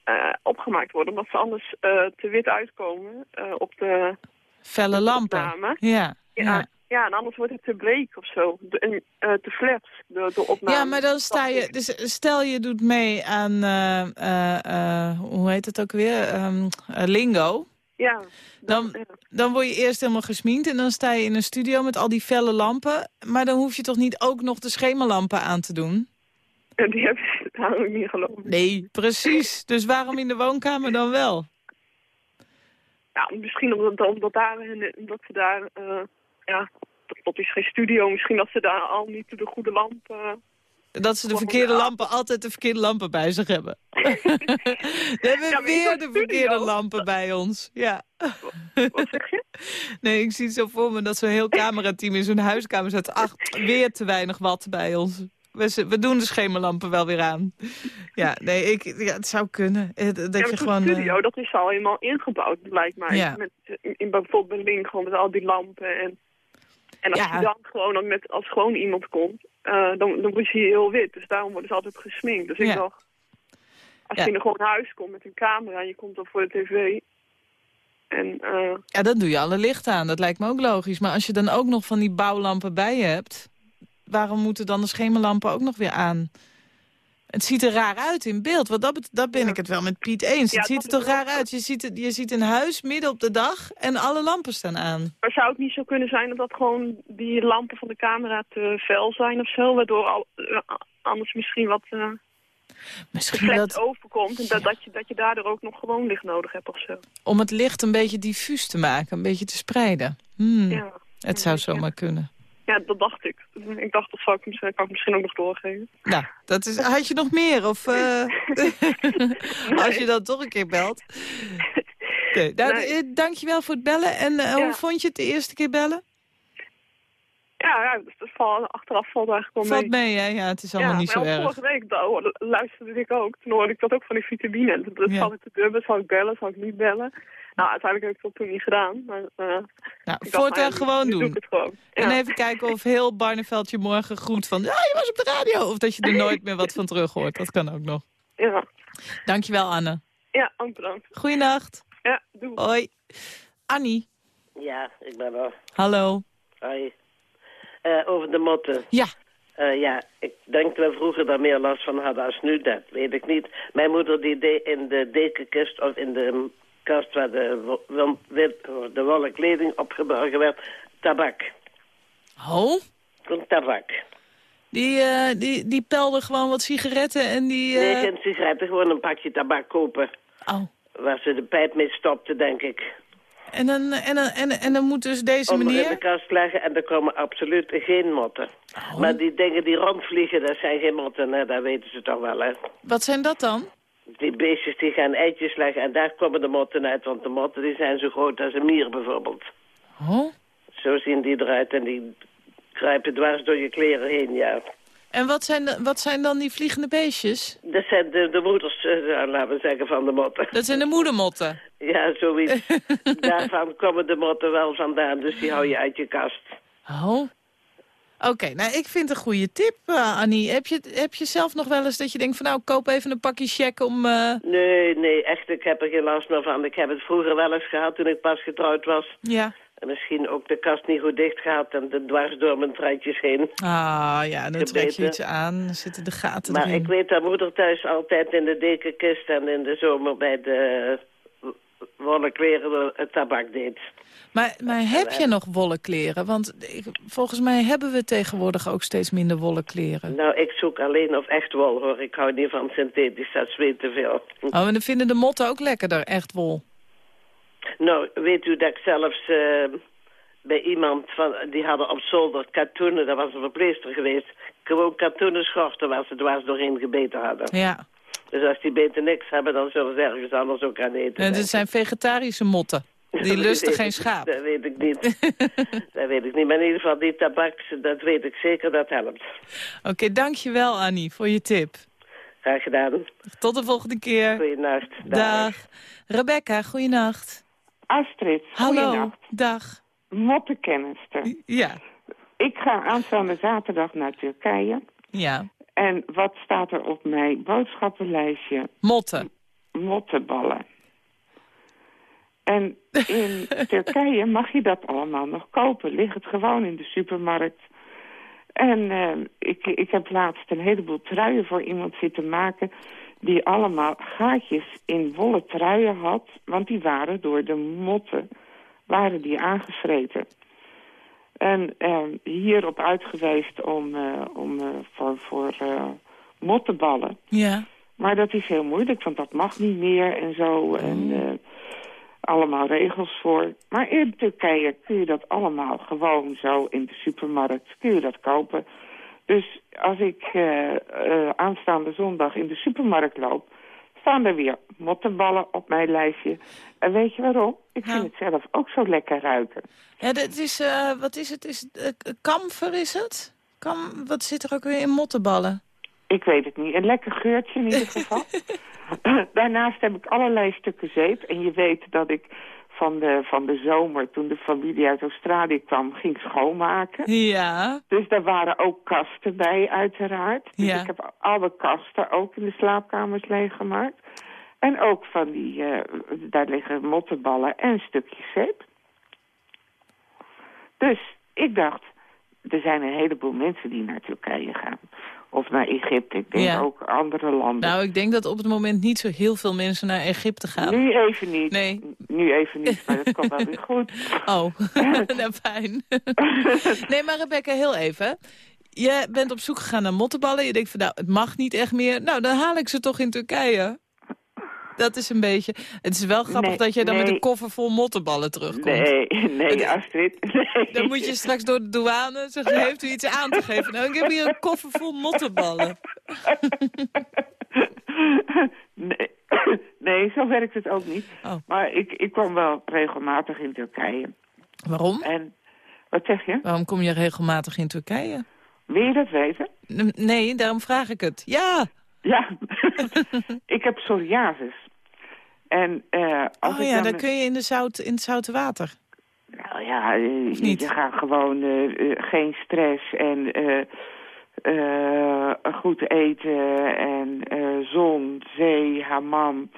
eh, opgemaakt worden, omdat ze anders eh, te wit uitkomen eh, op de Felle lampen. opname. Ja. Ja, ja. Ja. en anders wordt het te bleek of zo, de, en, eh, te flat, de, de opname. Ja, maar dan sta je... Dus stel je doet mee aan... eh, eh, hoe heet het ook weer? Ehm, eh, lingo. Ja, Dan, dan word je eerst helemaal gesminkt en dan sta je in een studio met al die felle lampen. Maar dan hoef je toch niet ook nog de schemerlampen aan te doen? en die hebben ze daar ook niet geloofd. Nee, precies. Dus waarom in de woonkamer dan wel? Ja, misschien omdat, omdat, daar, omdat ze daar, ja, dat, is geen studio. Misschien dat ze daar al niet de goede lamp... eh, Dat ze de verkeerde lampen altijd de verkeerde lampen bij zich hebben. <laughs> <laughs> We hebben Ja, weer de verkeerde lampen bij ons. Ja. Wat zeg je? <laughs> Nee, ik zie het zo voor me dat zo'n heel camerateam in zo'n huiskamer zit. Ach, weer te weinig watt bij ons. We, doen de schemerlampen wel weer aan. Ja, nee, ik, ja, het zou kunnen. Eh, Dat ja, je gewoon... eh, studio, dat is al helemaal ingebouwd, lijkt mij. Ja. Met, in, in bijvoorbeeld Berlin gewoon met al die lampen. En, en als Ja. je dan gewoon met, als gewoon iemand komt, eh, dan, dan word je heel wit. Dus daarom worden ze altijd gesminkt. Dus ik dacht, als Ja. je in een gewoon huis komt met een camera en je komt dan voor de tv... En eh, Ja, dan doe je alle licht aan. Dat lijkt me ook logisch. Maar als je dan ook nog van die bouwlampen bij je hebt... waarom moeten dan de schemerlampen ook nog weer aan? Het ziet er raar uit in beeld. Want dat, dat ben ik het wel met Piet eens. Ja, het ziet er toch raar uit? Je ziet, het, je ziet een huis midden op de dag en alle lampen staan aan. Maar zou het niet zo kunnen zijn dat dat gewoon die lampen van de camera te fel zijn of zo? Waardoor al, eh, anders misschien wat eh Misschien dat, overkomt. En dat, dat, je, dat je daardoor ook nog gewoon licht nodig hebt of zo. om het licht een beetje diffuus te maken, een beetje te spreiden. Hmm, Ja. Het zou zomaar kunnen. Ja, dat dacht ik. Ik dacht, dat zou ik, misschien, kan ik misschien ook nog doorgeven. Nou, dat is, had je nog meer? Of eh, <laughs> als je dan toch een keer belt. Oké, nou, Nee. eh, dankjewel voor het bellen. En eh, Ja. hoe vond je het de eerste keer bellen? Ja, ja dus dat val, achteraf valt eigenlijk wel Valt mee. mee, hè? Ja, het is allemaal ja, niet zo erg. vorige week luisterde ik ook. Toen hoorde ik dat ook van die vitamine. Toen Ja. zat ik te dubben, zou ik bellen, zou ik niet bellen. Nou, uiteindelijk heb ik dat toen niet gedaan. Maar, eh, Nou, voortaan gewoon doe doen. ik het gewoon. En even kijken of heel Barneveld je morgen groet van... Ja, je was op de radio. Of dat je er nooit meer wat van terug hoort. Dat kan ook nog. Ja. Dankjewel, Anne. ja, ook bedankt. Goeienacht. Ja, doe. Hoi. Annie. Ja, ik ben er. Hallo. Hoi. Eh, over de motten. Ja. Eh, ja, ik denk dat we vroeger daar meer last van hadden als nu, dat weet ik niet. Mijn moeder die deed in de dekenkist of in de kast waar de, de wollen kleding opgeborgen werd, tabak. Oh? Gewoon tabak. Die, eh, die, die pelde gewoon wat sigaretten en die... Nee, eh, geen sigaretten, gewoon een pakje tabak kopen. Oh. Waar ze de pijp mee stopte, denk ik. En dan, en, dan, en, en dan moet dus deze Onder in de kast leggen en er komen absoluut geen motten. Oh. Maar die dingen die rondvliegen, dat zijn geen motten, hè? dat weten ze toch wel, hè? Wat zijn dat dan? Die beestjes die gaan eitjes leggen en daar komen de motten uit. Want de motten die zijn zo groot als een mier bijvoorbeeld. Oh. Zo zien die eruit en die kruipen dwars door je kleren heen, ja. En wat zijn, de- wat zijn dan die vliegende beestjes? Dat zijn de, de moeders, eh, laten we zeggen, van de motten. Dat zijn de moedermotten. <laughs> Ja, zoiets. <laughs> Daarvan komen de motten wel vandaan, dus die hou je uit je kast. Oh. Oké, nou ik vind een goede tip, eh, Annie. Heb je, heb je zelf nog wel eens dat je denkt van nou, koop even een pakje check om... eh, Nee, nee, echt, ik heb er geen last meer van. Ik heb het vroeger wel eens gehad toen ik pas getrouwd was. Ja. En misschien ook de kast niet goed dicht gehad en de dwars door mijn truitjes heen. Ah, ja, dan trek je iets aan. Dan zitten de gaten Maar erin. ik weet dat moeder thuis altijd in de dekenkist en in de zomer bij de wollen kleren het tabak deed. Maar, maar heb je nog wollen kleren? Want ik, volgens mij hebben we tegenwoordig ook steeds minder wollen kleren. Nou, ik zoek alleen of echt wol hoor. Ik hou niet van synthetisch, dat zweet te veel. Oh, en dan vinden de motten ook lekkerder, echt wol. Nou, weet u dat ik zelfs eh, bij iemand van, die hadden op zolder katoenen, dat was een verpleegster geweest, gewoon katoenen schorten waar ze dwars doorheen gebeten hadden. Ja, Dus als die beten niks hebben, dan zullen ze ergens anders ook aan eten. en dit zijn vegetarische motten. Die <laughs> lusten geen schaap. Dat weet ik niet. <laughs> dat weet ik niet. Maar in ieder geval, die tabak, dat weet ik zeker, dat helpt. Oké, dankjewel Annie voor je tip. Graag gedaan. Tot de volgende keer. Goeienacht. Dag. Rebecca, goeienacht. Astrid, Hallo. goeienacht. Dag. Mottenkennister. Ja. Ik ga aanstaande zaterdag naar Turkije. Ja. En wat staat er op mijn boodschappenlijstje? Motten. Mottenballen. En in <laughs> Turkije mag je dat allemaal nog kopen. Ligt het gewoon in de supermarkt. En eh, ik, ik heb laatst een heleboel truien voor iemand zitten maken... die allemaal gaatjes in wollen truien had. Want die waren door de motten waren die aangevreten. En eh, hierop uitgeweest om, eh, om eh, voor, voor eh, mottenballen. Ja. Maar dat is heel moeilijk, want dat mag niet meer en zo. En eh, allemaal regels voor. Maar in Turkije kun je dat allemaal gewoon zo in de supermarkt. Kun je dat kopen. Dus als ik aanstaande zondag in de supermarkt loop... staan er weer mottenballen op mijn lijstje. En weet je waarom? Ik vind het zelf ook zo lekker ruiken. Ja, dat is, eh, wat is het? Is het eh, kamfer is het? Kam, wat zit er ook weer in mottenballen? Ik weet het niet. Een lekker geurtje in ieder geval. <laughs> <laughs> Daarnaast heb ik allerlei stukken zeep. En je weet dat ik van de, van de zomer, toen de familie uit Australië kwam, ging schoonmaken. Ja. Dus daar waren ook kasten bij, uiteraard. Dus Ja. ik heb alle kasten ook in de slaapkamers leeggemaakt. En ook van die, eh, daar liggen mottenballen en stukjes zeep. Dus ik dacht, er zijn een heleboel mensen die naar Turkije gaan. Of naar Egypte, ik denk Ja. ook andere landen. Nou, ik denk dat op het moment niet zo heel veel mensen naar Egypte gaan. Nu even niet. Nee. Nu even niet, maar dat komt wel weer <laughs> goed. Oh, <laughs> <laughs> nou fijn. nee, maar Rebecca, heel even. Je bent op zoek gegaan naar mottenballen. Je denkt van, nou, het mag niet echt meer. Nou, dan haal ik ze toch in Turkije. Dat is een beetje... Het is wel grappig Nee, dat jij dan met een koffer vol mottenballen terugkomt. Nee, nee, Astrid. <laughs> Nee. Dan moet je straks door de douane zeggen, heeft u iets aan te geven? Nou, ik heb hier een koffer vol mottenballen. <laughs> Nee, <coughs> nee, zo werkt het ook niet. Oh. Maar ik, ik kwam wel regelmatig in Turkije. Waarom? En, wat zeg je? Waarom kom je regelmatig in Turkije? Wil je dat weten? Nee, daarom vraag ik het. Ja! Ja, <laughs> ik heb psoriasis. En eh als Oh ja, dan... dan kun je in, de zout, in het zoute water. Nou ja, eh, Of niet? je gaat gewoon eh, eh, geen stress en eh, eh, goed eten en eh, zon, zee, hamam.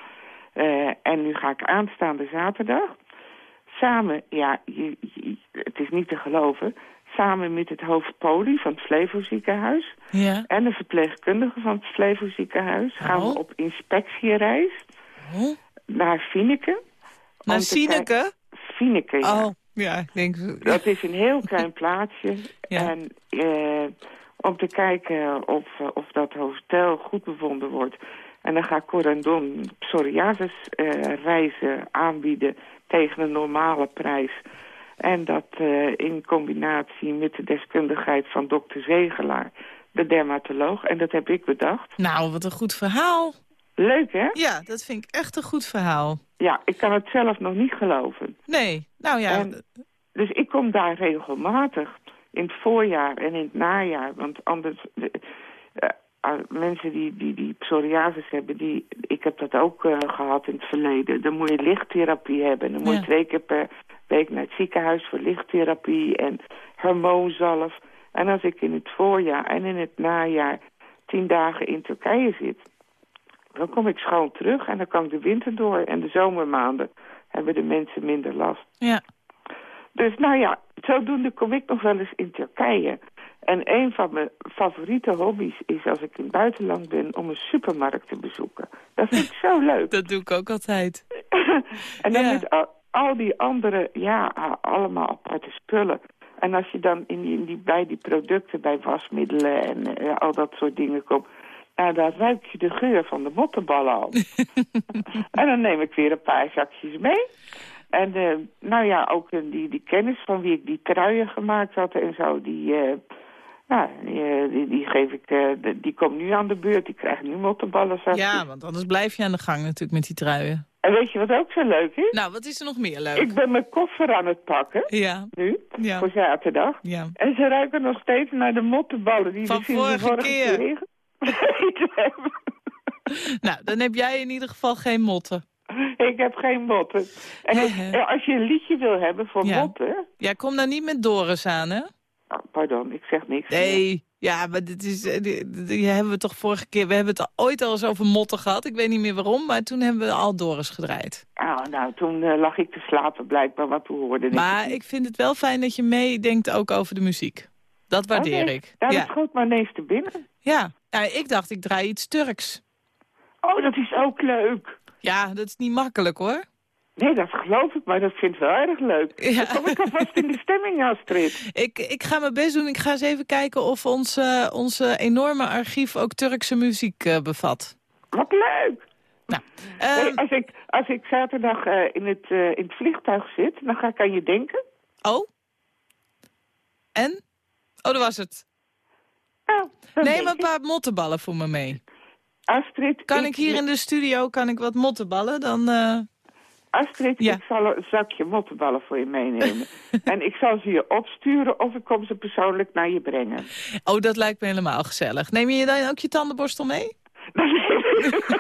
Eh, en nu ga ik aanstaande zaterdag samen, ja, je- je- het is niet te geloven, samen met het hoofd Poli van het Flevo ziekenhuis Ja. en de verpleegkundige van het Flevo ziekenhuis gaan Oh. we op inspectiereis Oh. Naar Fieneke. Naar kijken- Fieneke, ja. Oh, ja, ik denk... Dat is een heel klein plaatsje. <laughs> Ja. En eh, om te kijken of, eh, of dat hotel goed bevonden wordt. En dan gaat Corendon psoriasis eh, reizen aanbieden tegen een normale prijs. En dat eh, in combinatie met de deskundigheid van dokter Zegelaar, de dermatoloog. En dat heb ik bedacht. Nou, wat een goed verhaal. Leuk, hè? Ja, dat vind ik echt een goed verhaal. Ja, ik kan het zelf nog niet geloven. Nee, nou ja, En- Dus ik kom daar regelmatig. In het voorjaar en in het najaar. Want anders... eh, eh, mensen die, die, die psoriasis hebben, die, ik heb dat ook eh, gehad in het verleden. Dan moet je lichttherapie hebben. Dan moet je Ja. twee keer per week naar het ziekenhuis voor lichttherapie en hormoonzalf. En als ik in het voorjaar en in het najaar tien dagen in Turkije zit, dan kom ik schoon terug en dan kan ik de winter door. En de zomermaanden hebben de mensen minder last. Ja. Dus nou ja, zodoende kom ik nog wel eens in Turkije. En een van mijn favoriete hobby's is als ik in het buitenland ben om een supermarkt te bezoeken. Dat vind ik zo <laughs> leuk. Dat doe ik ook altijd. <laughs> En dan Ja. met al, al die andere, ja, allemaal aparte spullen. En als je dan in die, in die, bij die producten, bij wasmiddelen en eh, al dat soort dingen komt... Nou, daar ruik je de geur van de mottenballen al. <laughs> en dan neem ik weer een paar zakjes mee. En eh, nou ja, ook eh, die, die kennis van wie ik die truien gemaakt had en zo, die... eh, nou, die, die, die geef ik, de- die komt nu aan de beurt, die krijgt nu mottenballen. Ja, want anders blijf je aan de gang natuurlijk met die truien. En weet je wat ook zo leuk is? Nou, wat is er nog meer leuk? Ik ben mijn koffer aan het pakken, Ja, nu, ja, voor zaterdag. ja. En ze ruiken nog steeds naar de mottenballen die Van we de vorige keer. Gegeten. <laughs> Nou, dan heb jij in ieder geval geen motten. Ik heb geen motten. En ik- als je een liedje wil hebben voor Ja. motten... Ja, kom daar niet met Doris aan, hè? Oh, pardon, ik zeg niks. meer. Nee, ja, maar dit is, eh, die, hebben we toch vorige keer... We hebben het ooit al eens over motten gehad. Ik weet niet meer waarom, maar toen hebben we al Doris gedraaid. Ah, nou, toen eh, lag ik te slapen blijkbaar, want toen hoorde ik Maar ik vind het wel fijn dat je meedenkt ook over de muziek. Dat waardeer ik. Nou, Ja. dat schoot maar ineens te binnen. Ja. Ja, ik dacht ik draai iets Turks. Oh, dat is ook leuk. Ja, dat is niet makkelijk hoor. Nee, dat geloof ik, maar dat vind ik wel erg leuk. <laughs> Ja. Dan kom ik alvast in de stemming, Astrid. Ik, ik ga mijn best doen. Ik ga eens even kijken of ons, ons eh, enorme archief ook Turkse muziek eh, bevat. Wat leuk. Nou, ehm, als, ik, als ik zaterdag in, het, in het vliegtuig zit, dan ga ik aan je denken. oh? En? Oh, dat was het. Dan Neem een paar mottenballen voor me mee. Astrid, Kan ik hier in de studio kan ik wat mottenballen? Dan, eh, Astrid, Ja. ik zal een zakje mottenballen voor je meenemen. <laughs> en ik zal ze je opsturen of ik kom ze persoonlijk naar je brengen. Oh, dat lijkt me helemaal gezellig. Neem je dan ook je tandenborstel mee? <laughs>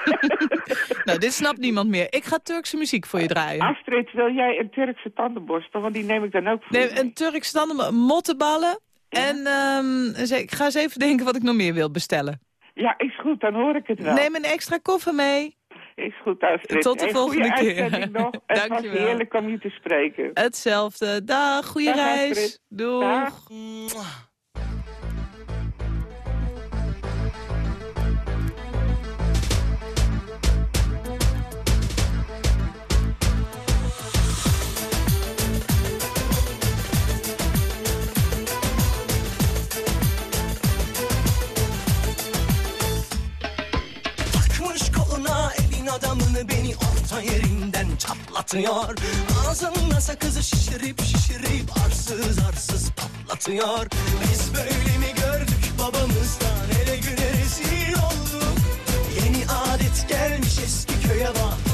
<laughs> nou, dit snapt niemand meer. Ik ga Turkse muziek voor je draaien. Astrid, wil jij een Turkse tandenborstel? Want die neem ik dan ook voor Nee, een Turkse tanden, mottenballen. En ehm, ik ga eens even denken wat ik nog meer wil bestellen. Ja, is goed, dan hoor ik het wel. Neem een extra koffer mee. Is goed, Astrid. Tot de volgende keer. nog. <laughs> Het was Dankjewel. heerlijk om je te spreken. Hetzelfde. Dag, goede Dag, reis. Astrid. Doeg. Dag. Çatlatıyor Ağzında sakızı şişirip şişirip arsız arsız patlatıyor. Biz böyle mi gördük babamızdan? Ele güne rezil olduk. Yeni adet gelmiş eski köye bak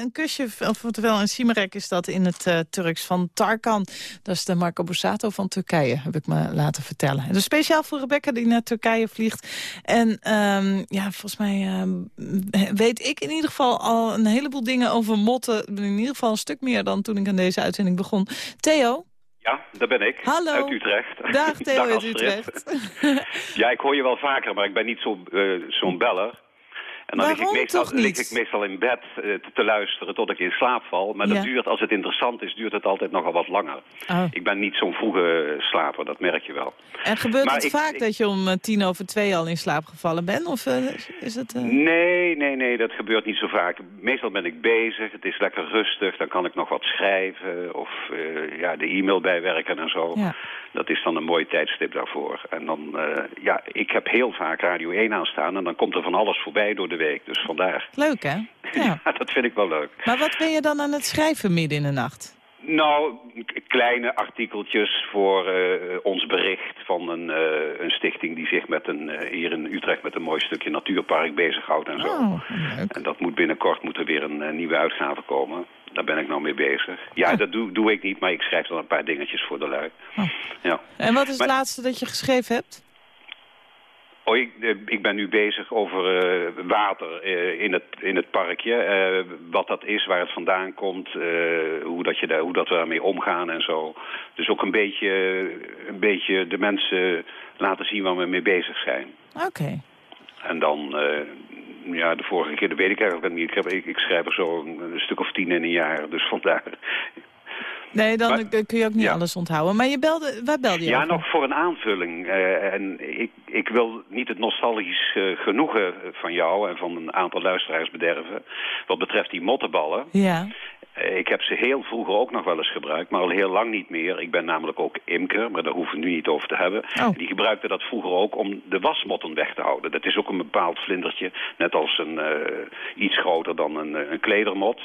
een kusje, of oftewel een simerek is dat in het eh, Turks van Tarkan. Dat is de Marco Borsato van Turkije, heb ik me laten vertellen. En dus speciaal voor Rebecca die naar Turkije vliegt. En ehm, ja, volgens mij ehm, weet ik in ieder geval al een heleboel dingen over motten. In ieder geval een stuk meer dan toen ik aan deze uitzending begon. Theo? Ja, daar ben ik. Hallo. Uit Utrecht. Dag Theo <laughs> uit. Utrecht. <laughs> <laughs> Ja, ik hoor je wel vaker, maar ik ben niet eh, zo'n beller. En dan lig ik, meestal, lig ik meestal in bed eh, te, te luisteren tot ik in slaap val. Maar dat duurt, als het interessant is, duurt het altijd nogal wat langer. Oh. Ik ben niet zo'n vroege slaper, dat merk je wel. En gebeurt Maar het ik- vaak ik- dat je om eh, tien over twee al in slaap gevallen bent? Of eh, is het... Nee, nee, nee, dat gebeurt niet zo vaak. Meestal ben ik bezig, het is lekker rustig, dan kan ik nog wat schrijven of ja, de e-mail bijwerken en zo. Ja. Dat is dan een mooi tijdstip daarvoor. En dan, eh, ja, ik heb heel vaak Radio 1 aanstaan en dan komt er van alles voorbij door de week. Dus vandaar. Leuk hè? <laughs> Ja. Ja, dat vind ik wel leuk. Maar wat ben je dan aan het schrijven midden in de nacht? Nou, kleine artikeltjes voor eh, ons bericht van een, eh, een stichting die zich met een, eh, hier in Utrecht met een mooi stukje natuurpark bezighoudt en zo. Oh, En dat moet binnenkort moet er weer een nieuwe uitgave komen. Daar ben ik nou mee bezig. Ja, dat doe, doe ik niet, maar ik schrijf dan een paar dingetjes voor de lui. Ja. En wat is het laatste dat je geschreven hebt? Oh, ik, eh, ik ben nu bezig over eh, water eh, in, het, in het parkje. Wat dat is, waar het vandaan komt, hoe, dat je daar, hoe dat we daarmee omgaan en zo. Dus ook een beetje, een beetje de mensen laten zien waar we mee bezig zijn. Oké. En dan, ja, de vorige keer, dat weet ik eigenlijk niet. Ik, heb, ik, ik schrijf er zo een, een stuk of tien in een jaar, dus vandaar. Nee, dan Maar- kun je ook niet Ja. alles onthouden. Maar je belde, waar belde je Ja, over? nog voor een aanvulling. Eh, en ik, ik wil niet het nostalgisch eh, genoegen van jou en van een aantal luisteraars bederven. Wat betreft die mottenballen. Ja. Eh, ik heb ze heel vroeger ook nog wel eens gebruikt, maar al heel lang niet meer. Ik ben namelijk ook imker, maar daar hoeven we nu niet over te hebben. Oh. Die gebruikte dat vroeger ook om de wasmotten weg te houden. Dat is ook een bepaald vlindertje, net als een iets groter dan een, een kledermot.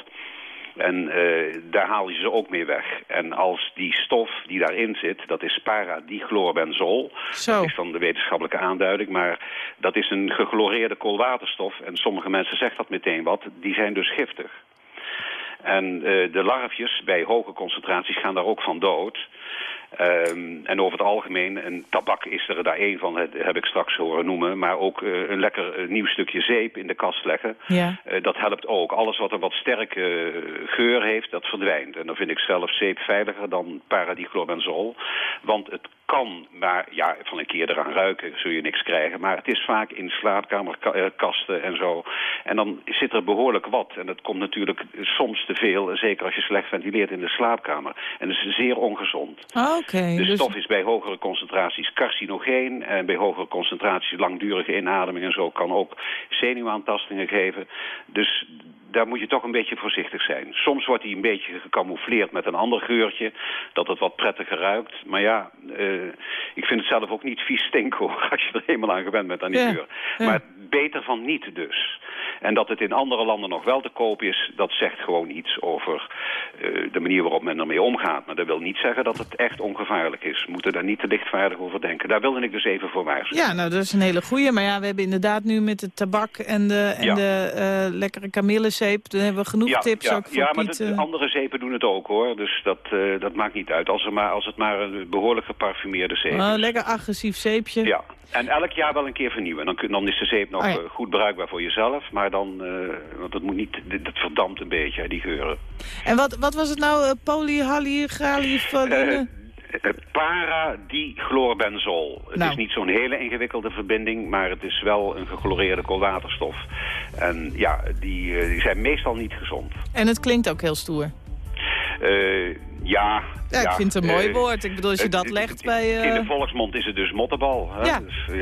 En eh, daar haal je ze ook mee weg. En als die stof die daarin zit, dat is paradichlorbenzol. Zo. Dat is dan de wetenschappelijke aanduiding. Maar dat is een gechloreerde koolwaterstof. En sommige mensen zeggen dat meteen wat. Die zijn dus giftig. En eh, de larfjes bij hoge concentraties gaan daar ook van dood. Ehm, en over het algemeen, en tabak is er daar één van, heb ik straks horen noemen. Maar ook eh, een lekker eh, nieuw stukje zeep in de kast leggen. Ja. Dat helpt ook. Alles wat een wat sterke geur heeft, dat verdwijnt. En dan vind ik zelf zeep veiliger dan paradichlorbenzol. Want het kan, maar ja, van een keer eraan ruiken zul je niks krijgen. Maar het is vaak in slaapkamerkasten en zo. En dan zit er behoorlijk wat. En dat komt natuurlijk soms te veel, zeker als je slecht ventileert in de slaapkamer. En dat is zeer ongezond. Ah, Oké. De dus- stof is bij hogere concentraties carcinogeen. En bij hogere concentraties langdurige inademing en zo kan ook zenuwaantastingen geven. Dus daar moet je toch een beetje voorzichtig zijn. Soms wordt hij een beetje gecamoufleerd met een ander geurtje. Dat het wat prettiger ruikt. Maar ja, eh, ik vind het zelf ook niet vies stinken hoor. <laughs> Als je er helemaal aan gewend bent aan die Ja, geur. ja. Maar beter van niet dus. En dat het in andere landen nog wel te koop is, dat zegt gewoon iets over eh, de manier waarop men ermee omgaat. Maar dat wil niet zeggen dat het echt ongevaarlijk is. We moeten daar niet te lichtvaardig over denken. Daar wilde ik dus even voor waarschuwen. Ja, nou dat is een hele goeie. Maar ja, we hebben inderdaad nu met de tabak en de, en Ja. de eh, lekkere kamillezeep... dan hebben we genoeg ja, tips ja, ook voor ja, maar Piet. de, de eh. andere zeepen doen het ook hoor. Dus dat, eh, dat maakt niet uit. Als, er maar, als het maar een behoorlijk geparfumeerde zeep Oh, is. lekker agressief zeepje. Ja, en elk jaar wel een keer vernieuwen. Dan, kun- dan is de zeep nog Oh ja. eh, goed bruikbaar voor jezelf. Maar dan, eh, want het moet niet, het verdampt een beetje, hè, die geuren. En wat, wat was het nou? Uh? Eh, Paradichlorbenzol. Het Nou. is niet zo'n hele ingewikkelde verbinding, maar het is wel een gechloreerde koolwaterstof. En ja, die, die zijn meestal niet gezond. En het klinkt ook heel stoer. Eh, ja, Ja, ik vind het een mooi eh, woord. Ik bedoel, als je dat legt bij... eh, In de volksmond is het dus mottenbal. Hè? Ja. Dus,